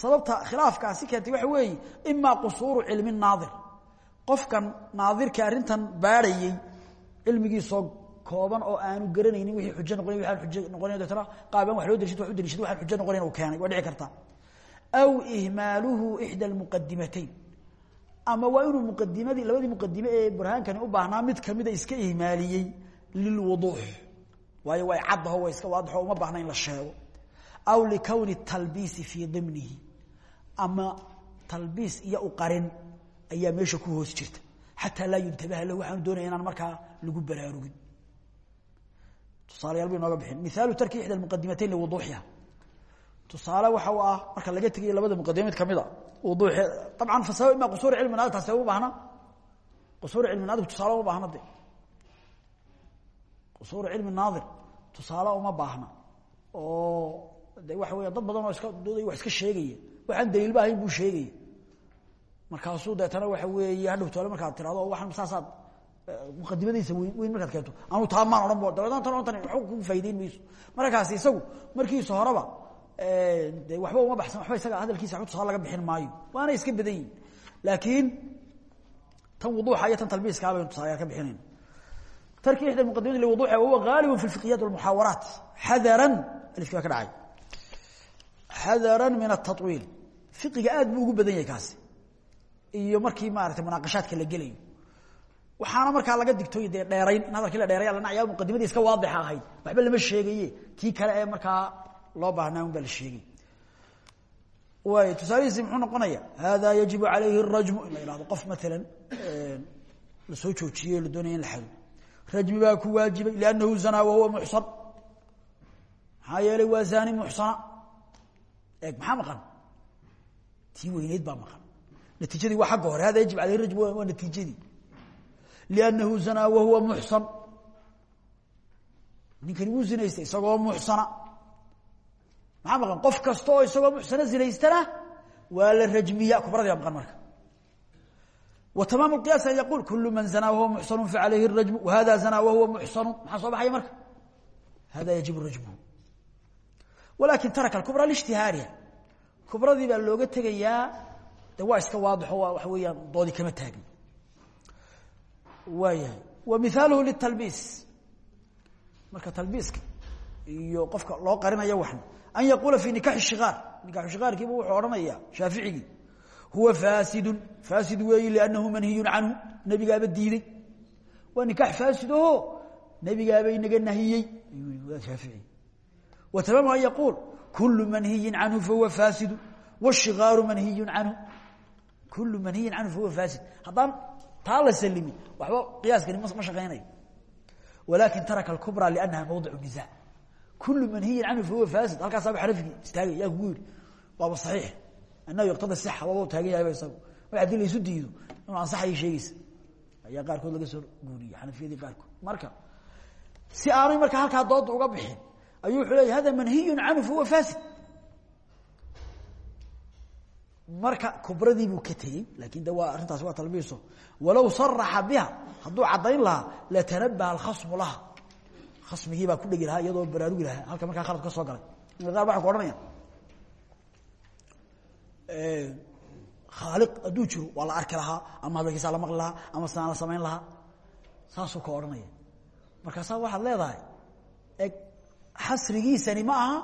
sababta khilaafkaasi keentay waxa weeye imaa qusuuru cilmi naadir. Qofkan naadirka arrintan baadhayey cilmigiisoo kooban oo aanu garanaynin wixii xujo noqonay waxaan xujo noqonayn deetana qaabaan wax loo daliishad wax u daliishad waxaan xujo noqonayn uu keenay waa karta. Aw ihmaaluhu ixda almuqadimatayn ama waa inuu muqadimadii labadii muqadime ee burhaankani u baahnaa mid kamida iska ihmaaliyey lilwuduux waayo way caddaho way iska waadaxo uma baahna in la sheego. Aw likowni talbiisi fii dimnihi. Ama talbiis iyo uqarin ayaa meesha ku hoos jirta. Xataa laa yuntabaha lahu waxaanu doonaya inaan markaa lagu baraarugin. Tusaalayaal bay nooga bixin. Mihaalu tarki ixda almuqadimatayn liwuduuxiha tusaale waxa u ah marka laga tegayo labada muqadime mid ka mid a wuduuxe dabcan fasaba ima qusuuri cilmi naadir taasi uma baahna. Qusuuri cilmi naadir tusaale uma baahna de qusuuru cilmi naadir tusaale uma baahna. Oo de waxa weya dad badan oo iska dooday wax iska sheegaya waxaan daliilba ahayn buu sheegaya markaasuu deetana waxa weeye hadhow toole markaad tirahdo waxaan saasaad muqadimadiisa weyn weyn keento. Anuu taamaan odhan bo dabeedna tan tan waxba kugu faa'ideyn mayso markaasi isagu markiisa horeba de waxba uma baxsan waxba isaga hadalkiisa waxba tusaale laga bixin maayo. Waana iska badan laakiin tan wuduuxa iyo tan ka bixinayna tarki ixda muqadimati liwuduuxa wahuwa gaalibu fi lfiqhiyat walmuxaawaraat xadaran alifki baa ka dhacay. Xadaran min atawiil fiqiga aad buu iyo markii maarata munaaqashaadka la gelayo. Waxaana markaa laga digtooy dee dheerayn in hadalkii la dheeray lana ayaa muqadimadii iska waadixa ahayd. Waxba lama sheegaye kii kale ee markaa loo baahnaa un baa sheegay. Waay tusaalihiisi muxuu noqonaya hada yajibu calayhi rajmu in qof maalan la soo joojiyey la doonaya in la xado rajmi baa ku waajibay liannahu zanaa wahuwa muxsan maxaa yeelay waa zani muxsana eeg maxaa maqan tii weyneyd baa maqan natiijadii waa agga hore hada yajib aleyh rajm waa natiijadii liannahu zanaa wahuwa muxsan ninkani wuu zinaystay isagoo muxsana maxaa maqan qof kasta oo isagoo muxsano zinaystana waa la rajmiya kubradii baa maqan marka wa tamaam qiyaas an yaquul kulu man zanaa wahuwa muxsanu facalayhi rajmu wahada zanaa wahuwa muxsanu maxaa soo baxaya marka? Hada yajibu rajmuhu walakin taraka kubra lishtihaariha kubradii baa looga tegayaa de waa iska waadixo waxa weeyaan doodi kama taagin. Waayahay wa mihaaluhu litalbiis marka talbiiska iyo qofka loo qarinayo waxna. An yaquula fi nikaxi shikaar nikaxu shikaarkiiba wuxuu odhanaya shaaficigii huwa faasidun. Faasid weeyi liannahu manhiyun canhu. Nebigaaba diiday waa nikax faasid aho nebigaaba inaga nahiyey. Shaafici. Wa tamaamu an yaquul kulu manhiyin canhu fahuwa faasidu washikaaru manhiyun canhu. Kulu manhiyin canhu fahuwa faasid. Haddaan taa la salimin waxba qiyaaskani ma shaqaynayo walakin taraka alkubra liannaha mawdicu nizac kulu manhiyin canhu fahuwa faasid. Halkaasaaba xarafigii istaagay yaa kugu yidhi waaba saxiix annahu yaqtada sixa waaba taagan yahayba isagu. Mar haddii laysu diido inuu ansaxayo sheegaysa. Ayaa qaarkood laga soo guuriyey xanafiyadii qaarkood. Marka si aanay marka halkaa dooda uga bixin ayuu wuxuu leya hada manhiyun canhu fahuwa faasid. Marka kubradii buu ka tegey laakiin de waa arrintaasi waa talbiiso walow saraxa biha hadduu caddayn lahaa latanabaha alkhasmu laha khasmigii baa ku dhegi lahaa iyadoo baraarugi lahaa halka markaa khalad ka soo galay. Qaar waxay ku odhanaya khaaliq hadduu jiro waa la arki lahaa ama hadalkiisaa la maqli lahaa ama sidaan la samayn lahaa. Saasuu ka odhanaya. Markaasaa waxaad leedahay eg xasrigiisani ma aha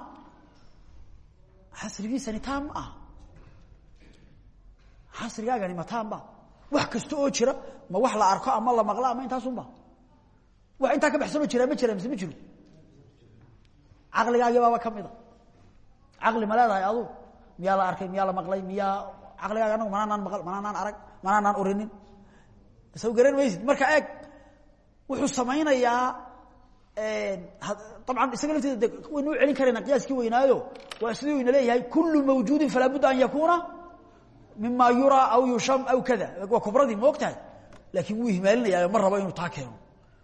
xasrigiisani taan ma aha. Xasrigaagani ma taan ba. Wax kasta oo jira ma wax la arko ama la maqlo ama intaasunba wax intaa ka baxsanoo jiraa ma jira mise ma jiro. Caqligaagii baaba kamida caqli ma leedahay adu miyaa la arkay miyaa la maqlay miyaa caqligaaga anagu manaanaan maqal manaanaan arag manaanaan urinin. Saw garan maysid marka eeg wuxuu samaynayaa abcan isaga lafteeda de waynu u celin karayna qiyaaskii weynaayo. Waa siduu ina leeyahay kulu mawjuudin falaa budda an yakuuna mima yuraa aw yusham aw kada waa kubradii ma og tahay laakiin wuu ihmaalinaya ma rabo inuu taa keeno.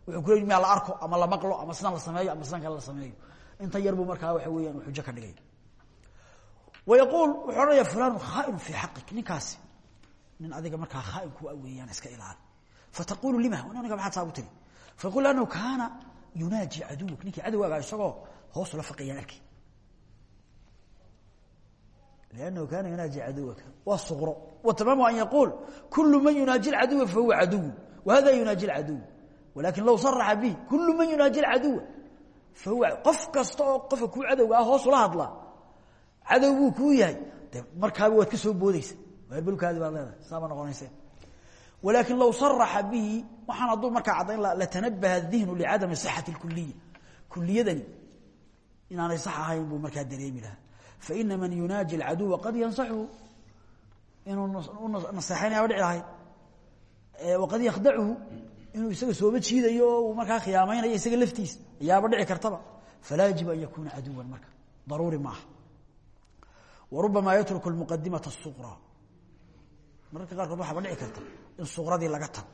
Wuxuu ku leey miyaa la arko ama la maqlo ama sidan la sameeyo ama sidan kale la sameeyo. Inta yar buu markaa waxa weeyaan xujo ka dhigay wayaquul wuxuu odhanaya fulaan khaainu fii xaqik ninkaasi nin adiga markaa khaain kua weeyaan iska ilaali fataqulu lima aniga maxaad saa ugu tiri fayaqul anahu kaana yunaaji caduwak ninkii cadowgaagaa isagoo hoosula faqayaan arkay lanahu kaana yunaaji caduwaka waa suqro wa tamaamu an yaquul kulu man yunaaji lcaduwa fahuwa caduwu wahada yunaaji lcaduw walakin low saraxa bi kulu man yunaaji lcaduwa fahuwa qof kasta oo qofka kuu cadowga ah hoosula hadla cadow buu kuu yahay. De markaaba waad ka soo boodeysa weerbalkaadi baad leedahay. Saaba noqonayse walaakin low saraxa bihi waxaan hadduu markaa caddayn laha latanabaha dihnu licadami sixati اkuliya kuliyadani inaanay sax ahayn buu markaa dareemi lahaa. Faina man yunaaji اlcaduwa qad yansaxhu inuu naseexaynaya ba dhici lahayd waqad yakdachu inuu isaga sooba jiidayo oo uu markaa khiyaamaynayo isaga laftiisa ayaaba dhici kartaba. Falaa yajibu an yakuuna caduwan marka. Daruuri maaha warubama yatruku muqadimata اsuqra mararka qaarkood waxaaba dhici karta in suqradii laga tago.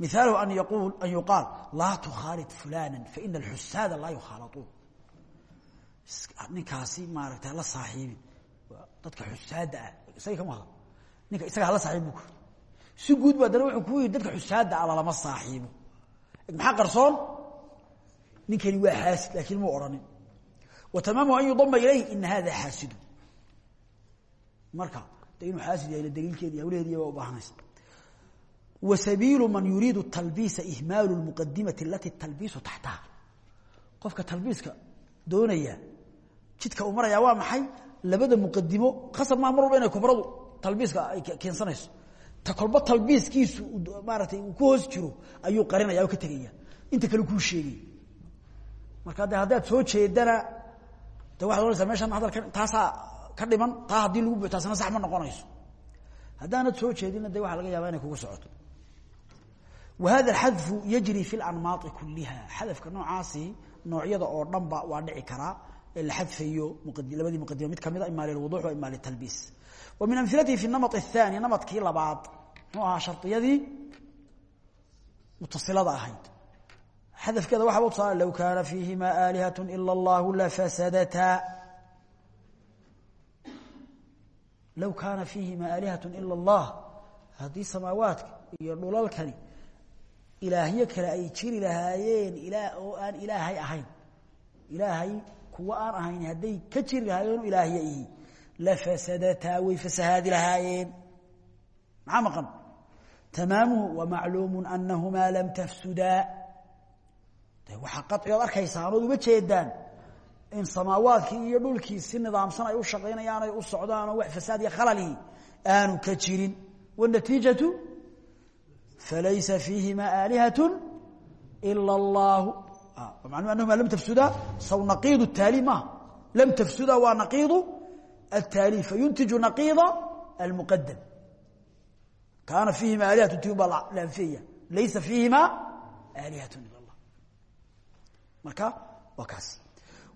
Miaaluhu an yuul an yuqaal laa tukhaalid fulana faina اxusaada laa yukhaalauun ninkaasi maarata hala saaxiibi dadka xusaada ah isaga kama hadal ninka isaga hala saaxiib bu si guud ba dana wuxuu kuu yihi dadka xusaada ah lalama saaxiibo. Maxaa qarsoon? Ninkani waa xaasid laakiin muu odhanin wa tamaamuhu an yudama ilayhi ina hada xaasidu marka de inuu xaasid yahay daliilkeedi hawlaheediya waa u baahanaysa wa sabiilu man yuriidu talbiisa ihmaalu lmuqadimati alati talbiisu taxtaha qofka talbiiska doonaya jidka uu maraya waa maxay? Labada muqadimo khasab maa mar walba inay kubradu talbiiska ay keensanayso. Ta kolba talbiiskiisu maaratay uu ku hoos jiro ayuu qarinaya oo ka tegaya inta kale kuu sheegay. Marka de haddaad soo jeedana de waxad ohanaysaa meeshan hadalka taasaa ka dhiman taa haddii lagu taasna sax ma noqonayso. Haddaanad soo jeedinna de waxa laga yaaba inay kugu socoto. Wa hada alxadfu yajri fi lanmaai kuliha xadafka noocaasi noocyada oo dhan ba waa dhici karaa. Ee la xadfayo labadii muqadimo mid kamida ima lilwuduux wa ima litalbiis wa min amilatihi fi namat athani namadkii labaad muxuu ahaa shariyadii mutasilada ahayd. Xadafkeeda waxaba tusaale low kaana fiihima aalihat ila allahu lafasadata low kaana fiihima aalihat ila اllah haddii samaawaadka iyo dhulalkani ilaahyo kale ay jiri lahaayeen ilaa oo aan ilaahay ahayn. ilaahay kuwa aan ahayn hadday ka jiri lahaayeen ilaahya ihi lafasadataa way fasahaadi lahaayeen maxaa maqan tamaamuhu wamacluumu anahumaa lam tafsudaa de waxaa qaci ood arkaysaa anood uga jeedaan in samaawaadkii iyo dhulkii si nidaamsan ay u shaqaynayaan ay u socdaanoo wax fasaad iyo khalalii aanu ka jirin. Wanatiijatu falaysa fiihima aalihatun ila allahu ah, macnuu anahuma lam tafsuda saw naqiidu taali maaha. Lam tafsuda waa naqiidu ataali fayuntiju naqiida almuqadam kaana fiihima aalihatun ti baa laanfeeya. Laysa fiihima aalihatun ila allah marka waa kaas.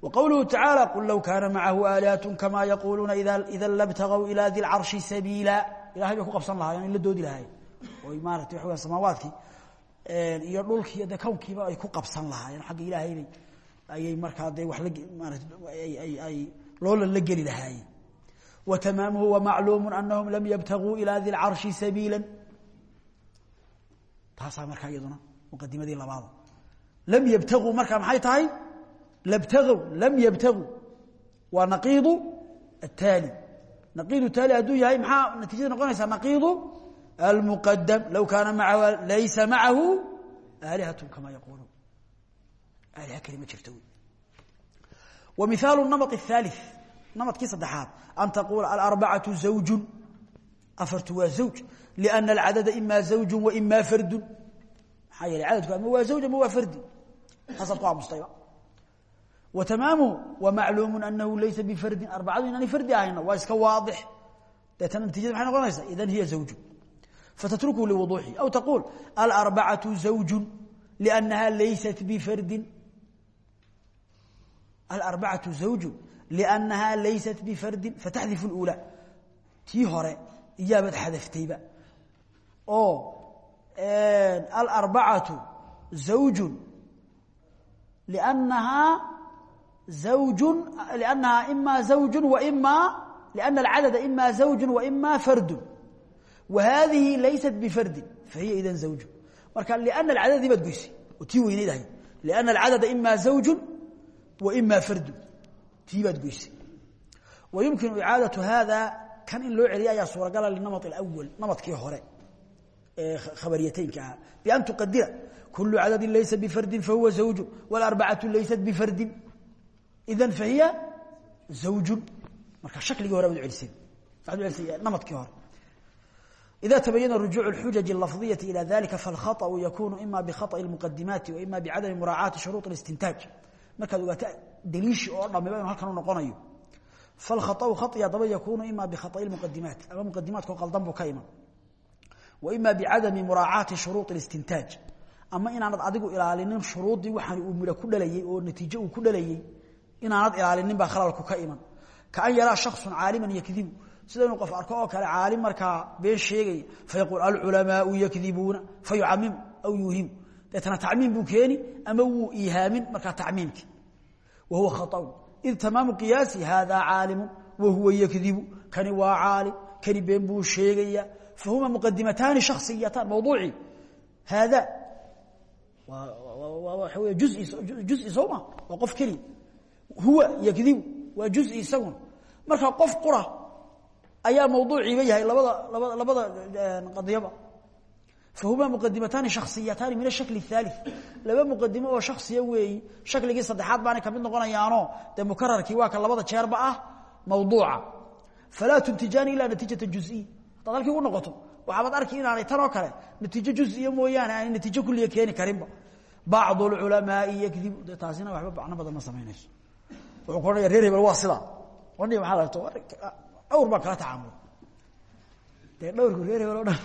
وقوله تعالى قل لو كان معه آلهة كما يقولون إذا إذا لابتغوا إلى ذي العرش سبيلا إلهي بيكو قبصان لها يعني إلا دودي لها وإمارة وحوى السماوات iyo dhulkii de kownkiiba ay ku qabsan lahaayeen xagga ilaahay bay ayay markaa de wax la ay ay loola la geli lahaayeen وتمامه ومعلوم أنهم لم يبتغوا إلى ذي العرش سبيلا taasaa markaa iyaduna مqadimadii labaada لم يبتغوا markaa maxay tahay labtagow lam yabtagow waa naqiidu ataali naqiidu taali hadduu yahay maxaa natiijada noqonaysaa naqiidu almuqadam low kaana macahu laysa macahu aalihatun kamaa yaquuluun aaliha keli ma jirto wey wa mihaalu nabaq athaali nabadkii saddexaad an taquula alarbacatu zawjun afartu waa zawj liana alcadada ima zawju waima fardun maxaa yeeley cadadku ama waa zawj ama waa fardi taasaad ku aamustayba wtamaamu wa macluumu anahu laysa bifardin arbacadu inaanay fardi ahayno waa iska waadix deetana natijada maay noqonaysaa idan hiya awju fatatruku liwuduuxi aw taquul alarbacatu zawju lnaha laysat bifardin alarbacatu zawju liannaha laysat bifardin fataxdifu اlula tii hore iyaabad xadaftayba oo alarbacatu zawju lnahaa زوج لأنها إما زوج وإما لأن العدد إما زوج وإما فرد وهذه ليست بفرد فهي إذا زوج marka لأن العدد baad goysay oo tii weynaydahay لأن العدد إما زوج وإما فرد tii baad goysay ويمكن إعاadة هذا kan in loo celiya ayaa suuragala لنمط الأول نمطkii hore ee khabaryateynka ahaa بأن تqadira كل عدد لayسa بفرد فهuوa زوج والأربعة لayست بفرد إذا فهي زوج marka شhakligii hore baad celisay waad celisay نمطkii hore إذا تبين رجوع الحجج اللفظية إلى ذلك فالخطأ يكون إما بخطأ المقدمات وإما بعدم مراعاة شروط الاستنتاج markaad ogaato daliishii oo dhamiba inu halkan u noqonayo falkhaطأu khaطya daba yakuunu ima bikhaطa'i اlmuqadimaat ama muqadimaatko qaldan buu ka iman wa ima bicadami muraacaati shuruuط الاstintaaj ama inaanad adigu ilaalinin shuruuddii waxaan uu midho ku dhalayey oo natiijo uu ku dhalayey inaanad ilaalinin baa khalalku ka iman kaan yaraa shakhsun caaliman yakdibu sida inuu qof arko oo kale caalim markaa been sheegaya fayaquul alculamaau yakdibuuna fayucamim aw yuuhimu deetana tacmiim buu keeni ama wuu ihaamin markaa tacmiimkii wa huwa khaun id tamaamu qiyaasi haadaa caalimu wa huwa yakdibu kani waa caalim kani been buu sheegaya fahuma muqadimataani shaksiyatan mawduucii haada waa waa juzi juzi sooma waa qof keliya huwa yadibu waa juz marka qof qura ayaa mawduuciiba yahay labada labada qadiyaba. Fahumaa muqadimataani shaksiyataani min ashakl اhaali laba muqadimo oo shaksiya weeyi shakligii saddexaad baanay ka mid noqonayaano dee mukararkii waa ka labada jeerba ah mawduuca. Falaa tuntijaani ilaa natiijata juziy haddaad halkii noqoto waxaabad arki inaanay tanoo kale natiijo juziya mooyaane aanay natiijo kuliya keeni karinba. Bacd اlculamaai yakdibu. De taasina waxba bacno badan ma samaynayso wuxuu ku odhanaya reer hebel waa sidaa oni maaa lato dhawr baan kala tacaamul dee dhawrku reer hebel o dhan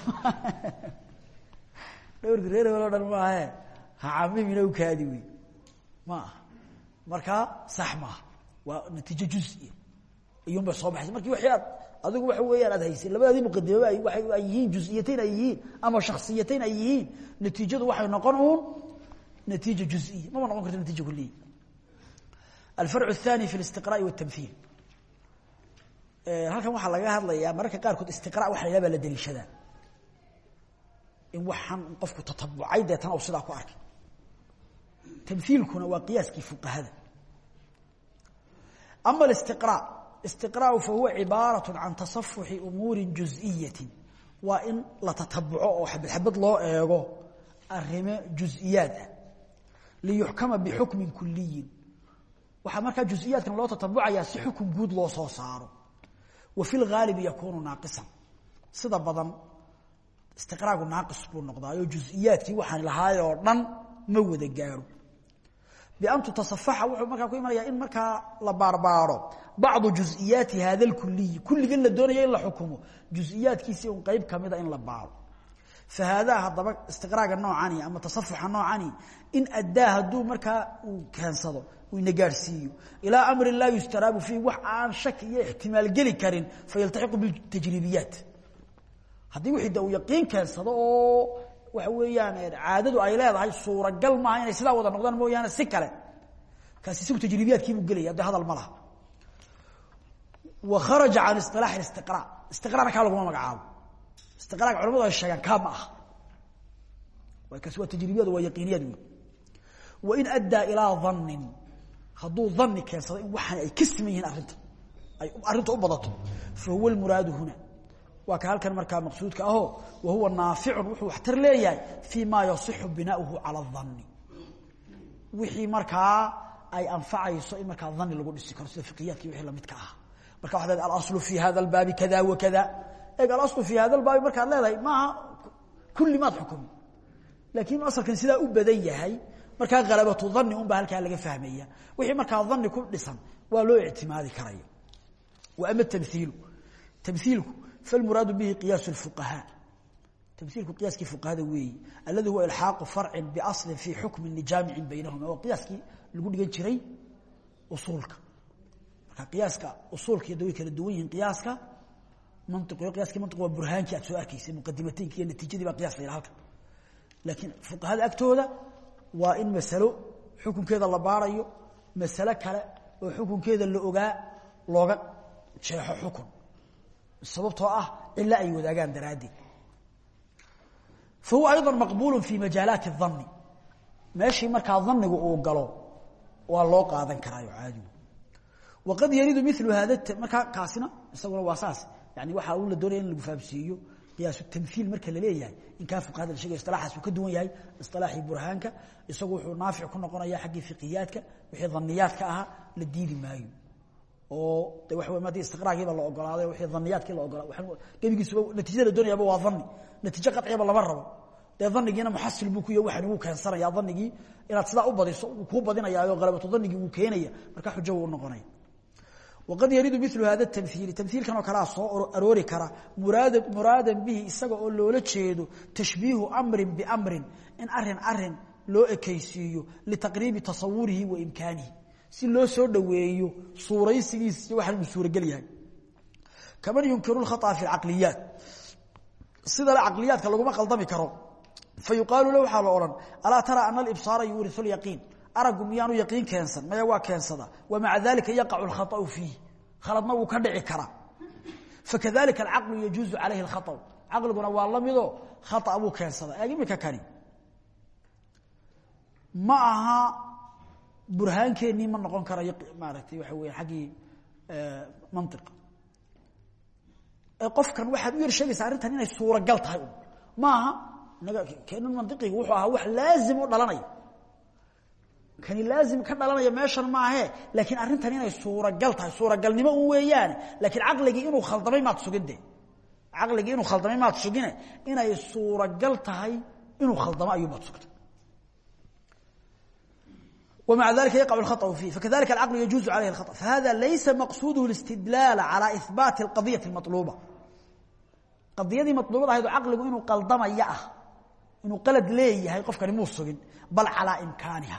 dhawrku reer hebel o dhan maahe hacamimina u kaadi wey ma aha. Markaa sax maaha waa natiijo juزiya iyun bay soo baxaysa. Markii waxi aad adigu waxa weeyaan aad haysay labadaadii muqadimaba ay yihiin juziyatayn ay yihiin ama shaksiyatayn ay yihiin. Natiijadu waxay noqon uun natiija juزiya mama noqon karto natiija kuliya alfarc الثاني في الاstiqراء والتmثيل halkan waxaa laga hadlayaa mararka qaarkood istiqra waxa la yhaha baa la daliishadaa in waxaan qofku tatabucay deetana u sidaa ku arkay tamhiilkuna waa qiyaaskii fuqahada ama ااstiqrاء istiqrاء fahuwa cibaaraة can taصafuxi umuuri juزئiyati waa in la tatabuco oo xabad xabad loo eego arimo juز'iyaad ah liyuxkama bxukmi kuliyin waxaa markaa juز'iyaadkan loo tatabucayaa si xukun guud loo soo saaro wa fi اlgaalibi yakunu naaqisan sida badan istiqraagu naaqis buu noqdaayo juز'iyaadkii waxaan lahaay oo dhan ma wada gaaro ban tutasafaxa wuxuu markaa ku imanaya in markaa la baarbaaro bacdu juز'iyaati hada اkuliyi kulligan la doonaya in la xukumo juز'iyaadkiisii un qeyb kamida in la baaro fahaadaa haddaba istiqraaga noocani ama tasafuxa noocani in addaa hadduu markaa uu keensado ina gaadhsiiyo ilaa amrin laa yustaraabu fiih wax aan shaki iyo ixtimaal geli karin fayaltaxiqu bitajriibiyaat. Haddii wixii de uu yaqiin keensado oo waxa weeyaan caadadu ay leedahay suuragal maaha inay sidaa wada noqdaan mooyaane si kale. Kaasi isagu tajriibiyaadkiibuu gelaya de hadal ma laha. Wa kharaja can isilaax istiqra istiqrana kaa laguma magacaabo istiqraaga culamadu ay sheegaan kaa ma aha. Kaasi waa tajriibiyad waa yaqiiniyad wey wain addaa ilaa dannin hadduu dani keensado in waxaan ay ka siman yihiin arrinta. Ay arrinta u badato. Fa huwa lmuraadu huna. Waa ka halkan markaa maqsuudka aho wa huwa naaficun wuxuu waxtar leeyahay fii ma yasixu binaauhu cala اdani wixii markaa ay anfacayso in markaa dani lagu dhisi karo sida fiqiyaadki wixii lamidka ah marka leedahay alaslu fi hada albaabi kada wa kada eeg alaslu fi hada albaabi markaad leedahay maaha kulli maad xukumi laakiin asalkan sidaa u badan yahay markaa halabatu dani un baa halkaa laga fahmaya. Wixii markaa dani ku dhisan waa loo ictimaadi karaya wa ama tamhiilu tamhiilku falmuraadu bihi qiyaas اfuqahaa tamhiilku qiyaaskii fuqahada weeyi aladi huwa ilxaaqu farcin biaslin fii xukmin jaamicin baynahuma. Waa qiyaaskii lagu dhigan jiray usuulka. Marka qiyaaska usuulka da way kala duwan yihiin qiyaaska waa burhaankii aad soo arkaysay muqadimateynkii iyo natiijadii baa qiyas la yidha halkan laakiin fuqahada agtooda waa in masalo xukunkeeda la baarayo masalo kale oo xukunkeeda la ogaa looga jeexo xukun sababtoo ah cilo ay wadaagaan daraaddeed fa huwa ayضa maqbul fi majaalaati الdani meeshii markaa danigu uu galo waa loo qaadan karaayo caadigu waqad yaridu milu hada markaa kaasina isaguna waa saas yani waxaa un la doonaya in lagu fahamsiiyo qiyaasu tamhiil marka la leeyahay. In kaa fuqahada la sheegay isilaaxaas uu ka duwan yahay isilaaxii burhaanka isagu wuxuu naafic ku noqonaya xaggii fiqiyaadka wixii daniyaadka ahaa la diidi maayo. Oo de waa w haddii istiqraagiiba la ogolaaday wixii daniyaadkii la ogolaa gebigiisuba natiijada la doonayaaba waa dani natiijo qaciyaba lama rabo. Dee danigiina muxasil buu ku yahy waxani wuu keensanaya danigii inaad sidaa u badiso wuu kuu badinayaayo halabatu danigii wuu keenaya marka xujo wuu noqonaya waqad yaridu milu hada tamhiili tamhiilkan oo kalea soo aroori kara muraada muraadan bihi isaga oo loola jeedo tashbiihu amrin biamrin in arin arin loo ekaysiiyo litaqriibi tasawurihi wa imkaanihi si loo soo dhoweeyo suuraysigiis iyo waxaan uu suuragel yahay kaman yunkiru lkhaطأa fi اcaqliyaat sidale caqliyaadka laguma qaldami karo fa yuqaalu le waxaa la odhan alaa tara ana alibsaara yuuriu lyaqiin aragu miyaanu yaqiin keensan maya waa keensada. Wamaca dalika yaqacu lkhaau fiih khaladna wuu ka dhici karaa. Fakadalika alcaqlu yajuuzu calayhi lkhaau caqliguna waa la mido khaa buu keensada. Imika kani? Ma aha burhaankeenii ma noqon kara maaratay waxa weya aggii eh, maniqa eh, qofkan waxaad u yar sheegaysaa arrintan inay suuragal tahay maaha inaga keenan maniqiga wuxuu ahaa wax laazim u dhalanaya kani laazim ka dhalanaya meeshan maahe laakiin arrintan inay suuragal tahay suuragalnimo un weeyaane laakiin caqligii inuu khaldamay maad sugin de caqligii inuu khaldamay maad sugine inay suuragal tahay inuu khaldamo ayuu maad sugtay ومع ذلك يقع الخطأ فيه فكذلك العقل يجوز عليه الخطأ فهذا ليس مقصوده الاستدلال على إثبات القضية المطلوبة قضيadii مطلوبada ahayd caqligu inuu qaldamaya ah inuu qalad leeyahay qofkani muu sugin bal calىa imkaaniha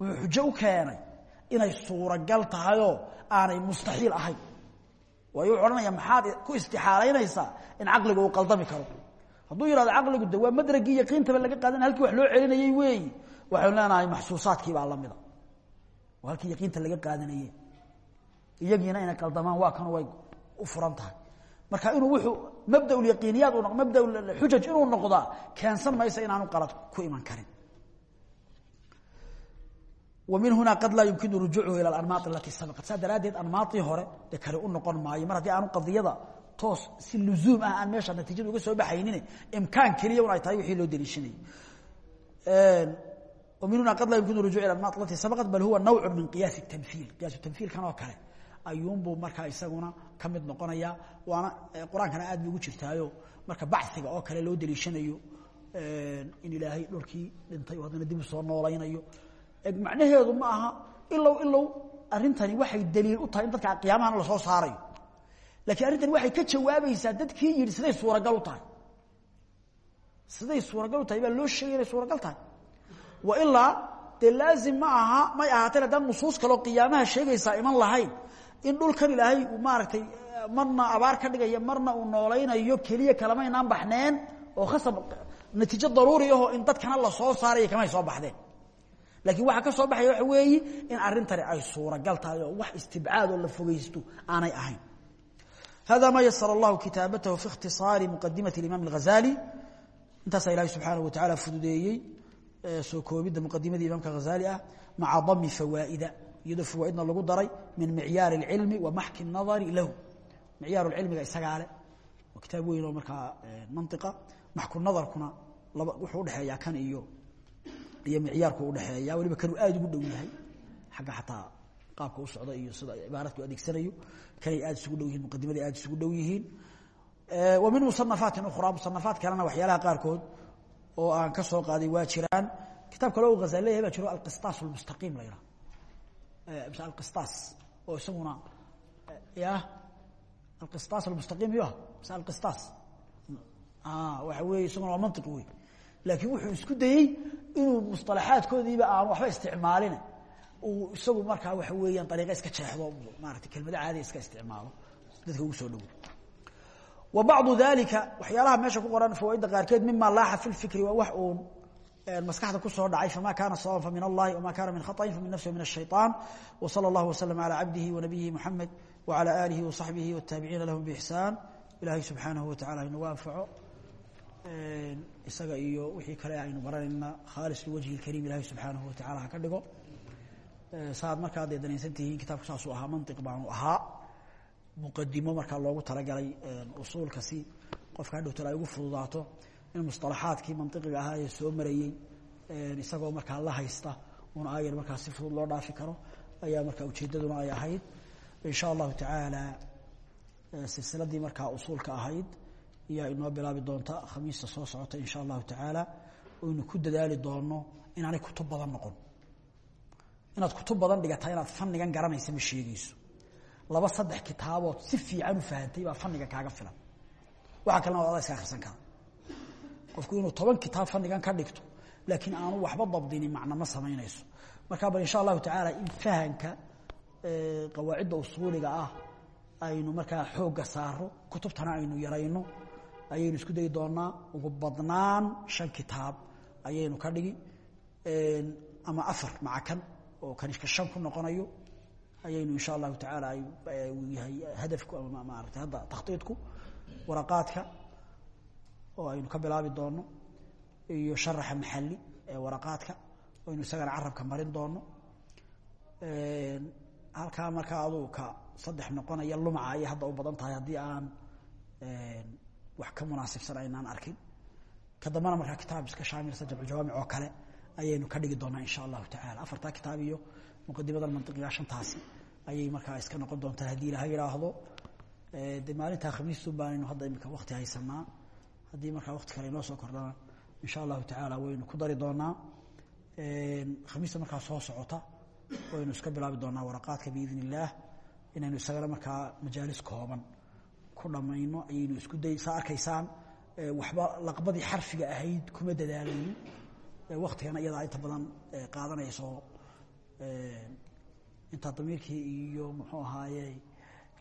wuxuu xujo u keenay inay suuragal tahayoo aanay mustaxiil ahayn. Waayu wuxu odhanaya maxaad ku istixaalaynaysaa in caqligu uu qaldami karo? Hadduu yihahdo caqligu de waa madragii yaqiintaba laga qaadan halkii wax loo celinayey weeyi. Waxaynu leenahay maxsuusaadkii baa lamida oo halkii yaqiinta laga qaadanaye iyagiina inay qaldamaan waa kanu way u furan tahay. Marka inuu wuxuu mabda yaqiiniyaad mabda xujaj inuu noqdaa keensan maysa inaanu qalad ku iman karin min hunaa qad laa yumkinu rujuucuhu ila armaai alatii sabaqat. Saa daraadeed armaaii hore de kale u noqon maayo. Mar haddii aanu qadiyada toos si luzuum ah aan meesha natiijada uga soo baxaynin imkaan keliya un ay tahay wiii loo daliishanay min hunaa qad laa yumkinu rujuucu ila armaai alatii sabaqat bal huwa nawcu min qiyaasi tamhiil qiyaasu tamhiilkan oo kale ayuunbuu markaa isaguna ka mid noqonaya waana qur'aankana aad bay ugu jirtaayo. Marka baciga oo kale loo daliishanayo in ilaahay dhulkii dhintay haddana dib u soo noolaynayo macnaheedu ma aha ilow ilow arintani waxay daliil u tahay in dadka qiyaamahana la soo saarayo lakiin arrintani waxay ka jawaabaysaa dadkii yidhi siday suuragal u tahay. Siday suuragal u tahay baa loo sheegay suuragal tahay. Wa ilaa dee laazim ma aha may ahaateen haddaan nusuus kaleo qiyaamaha sheegaysaa iman lahayn in dhulkan ilaahay uu maaragtay marna abaar ka dhigaya marna uu noolaynayo keliya kalamaynaan baxneen oo khasab natiijo daruuri ahoo in dadkana la soo saaraya kamay soo baxdeen lakiin waxaa ka soo baxaya waxa weeyi in arintani ay suuragal tahay oo wax istibcaad oo la fogeysto aanay ahayn hada ma yasr اllahu kitaabatahu fi اkhtiصaari muqadimati اimam اghazali intaasaa ilahi subxaanaه wa taعala fududeeyey soo koobidda muqadimadii imaamka hazali ah maca dami fawaaida iyadoo fawaaidna lagu daray min micyaar اlcilmi wa maxki الnadari lahu micyaar cilmiga isagaa leh waa kitaab weyn oo markaa manطiqa maxku nadarkuna laba wuxuu udhexeeyaa kan iyo iyo micyaarku udhexeeya waliba kanuu aada ugu dhow yahay. Xagga xataa qaabka u socda iyo sida cibaaradku adeegsanayo kanay aada isugu dhow yihiin muqadimaday aada isugu dhow yihiin. Wa min musanafaatin ukhraa. Musanafaat kalena waxyaalaha qaarkood oo aan ka soo qaaday waa jiraan. Kitaab kale o hazali leeyahay baa jiro alqistaas almustaqiim la yidhaha mise alqistaas oo isaguna ya alqistaas almustaqiim iyo mise alqistaas. Waxa weeye isaguna waa mantiq wey laakiin wuxuu isku dayey inuu musطalaxaadkoodiiba aan waxba isticmaalin uu isagu markaa waxa weeyaan ariiqa iska jeexdo maarata kelmado caadiya iska isticmaalo dadka ugu soo dhowo wa bacdu dalika waxyaalaha meesha ku qoran fawaaidda qaarkeed mima laaxa fi lfikri waa wax uun maskaxda kusoo dhacay fama kana sawaban famin allahi wma kana min khaطأin famin nafsi min الshayطan wslى اllah wslm عalى cabdihi wanabiyihi muxamed wعalى alihi وصaxbihi wالtaabiciina lahum bإxsaan ilahay subxaanahu wa tacala inagu anfaco isaga iyo wixii kale aynu baranayna khaalis liwajhi اkariim ilahi subxaanahu wa tacala ha ka dhigo. Saaad markaa danaysan tihiin kitaabku saasuu ahaa mantiq baanu ahaa. Muqadimo markaa loogu talagalay usuulka si qofka hadhowtan ay ugu fududaato in musطalaxaadkii mantiqiga ahaa ee soo marayey isagoo markaa la haysta un aayar markaa si fudud loo dhaafi karo ayaa markaa ujeeddaduna ay ahayd. In sha allahu tacaala silsiladii markaa usuulka ahayd iyaa inoo bilaabi doonta khamiista soo socota in sha allahu tacaala oynu ku dadaali doono inaanay kutub badan noqon. Inaad kutub badan dhigataa inaad fanigan garanaysa ma sheegeyso laba saddex kitaabood si fiican u fahantay baa faniga kaaga filan. Waxa kalena waad ada iska akhrisan kara qofku inuu toban kitaab fanigan ka dhigto laakiin aanu waxba dabdinin macno ma samaynayso. Markaa bal insha allahu tacaala in fahanka qawaacidda usuuliga ah aynu markaa xoogga saaro kutubtana aynu yarayno ayaynu isku dayi doonaa ugu badnaan shan kitaab ayaynu ka dhigi ama afar maca kan oo kanishka shan ku noqonayo. Ayaynu insha allahu tacaala yahay hadafku ama maarata hadda takhdiidku waraqaadka oo aynu ka bilaabi doono iyo sharaxa maxali ee waraqaadka aynu isagana carabka marin doono halkaa markaa aduu ka saddex noqonaya lumca ayay hadda u badan tahay haddii aan wax ka munaasibsan aynaan arkin. Ka dambana markaa kitaab iska shaamilsa jamcujawaamic oo kale ayaynu ka dhigi doonaa insha allahu tacaala afartaa kitaab iyo muqadimadan mantiqiga shantaasi ayay markaa iska noqon doontaa haddii ilaha yidhaahdo de maalintaa khamiistun baanaynu hadda imika wakti haysanaa haddii markaa wakti kale inoo soo kordhana insha allahu tacaala waynu ku dari doonaa. Khamiista markaa soo socota waynu iska bilaabi doonaa waraqaadka biidn illaah inaynu isagana markaa majaalis kooban ku dhammayno ayaynu isku day saa arkaysaan waxba laqbadii xarfiga ahayd kuma dadaalayno waktigana iyadaa inta badan qaadanayso intaa damiirkii iyo muxuu ahaaye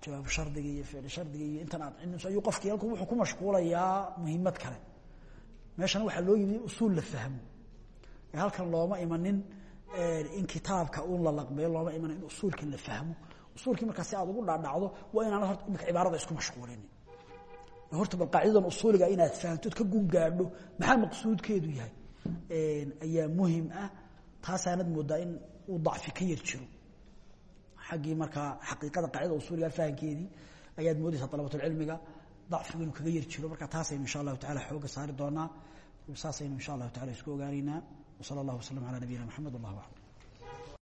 jawaabu shardiga iyo ficli shardiga iyo intan ayuu qofkii halku wuxuu ku mashquulayaa muhiimad kale. Meeshana waxaa loo yimi usuul la fahmo. Halkan looma imanin in kitaabka uun la laqbeeyo looma imanin in usuulka la fahmo usuulkii markaa si aad ugu dhaadhacdo waa inaana horta imika cibaarada isku mashquulinin horta bal qaacidadan usuuliga ah inaad fahamtood ka gungaadho maxaa maqsuudkeedu yahay? Ayaa muhiim ah. Taasaanad moodaa in uu dacfi ka yar jiro. Xaggii markaa xaqiiqada qaacidada usuuliga ah fahamkeedii ayaad moodaysaa dalabatulcilmiga dacfigu inuu kaga yar jiro. Marka taasaynu insha allahu tacala xooga saari doonaa. Saasaynu insha allahu tacala isku ogaanaynaa. Wsala allahu waslama ala nabiyina maxamed wallah aclam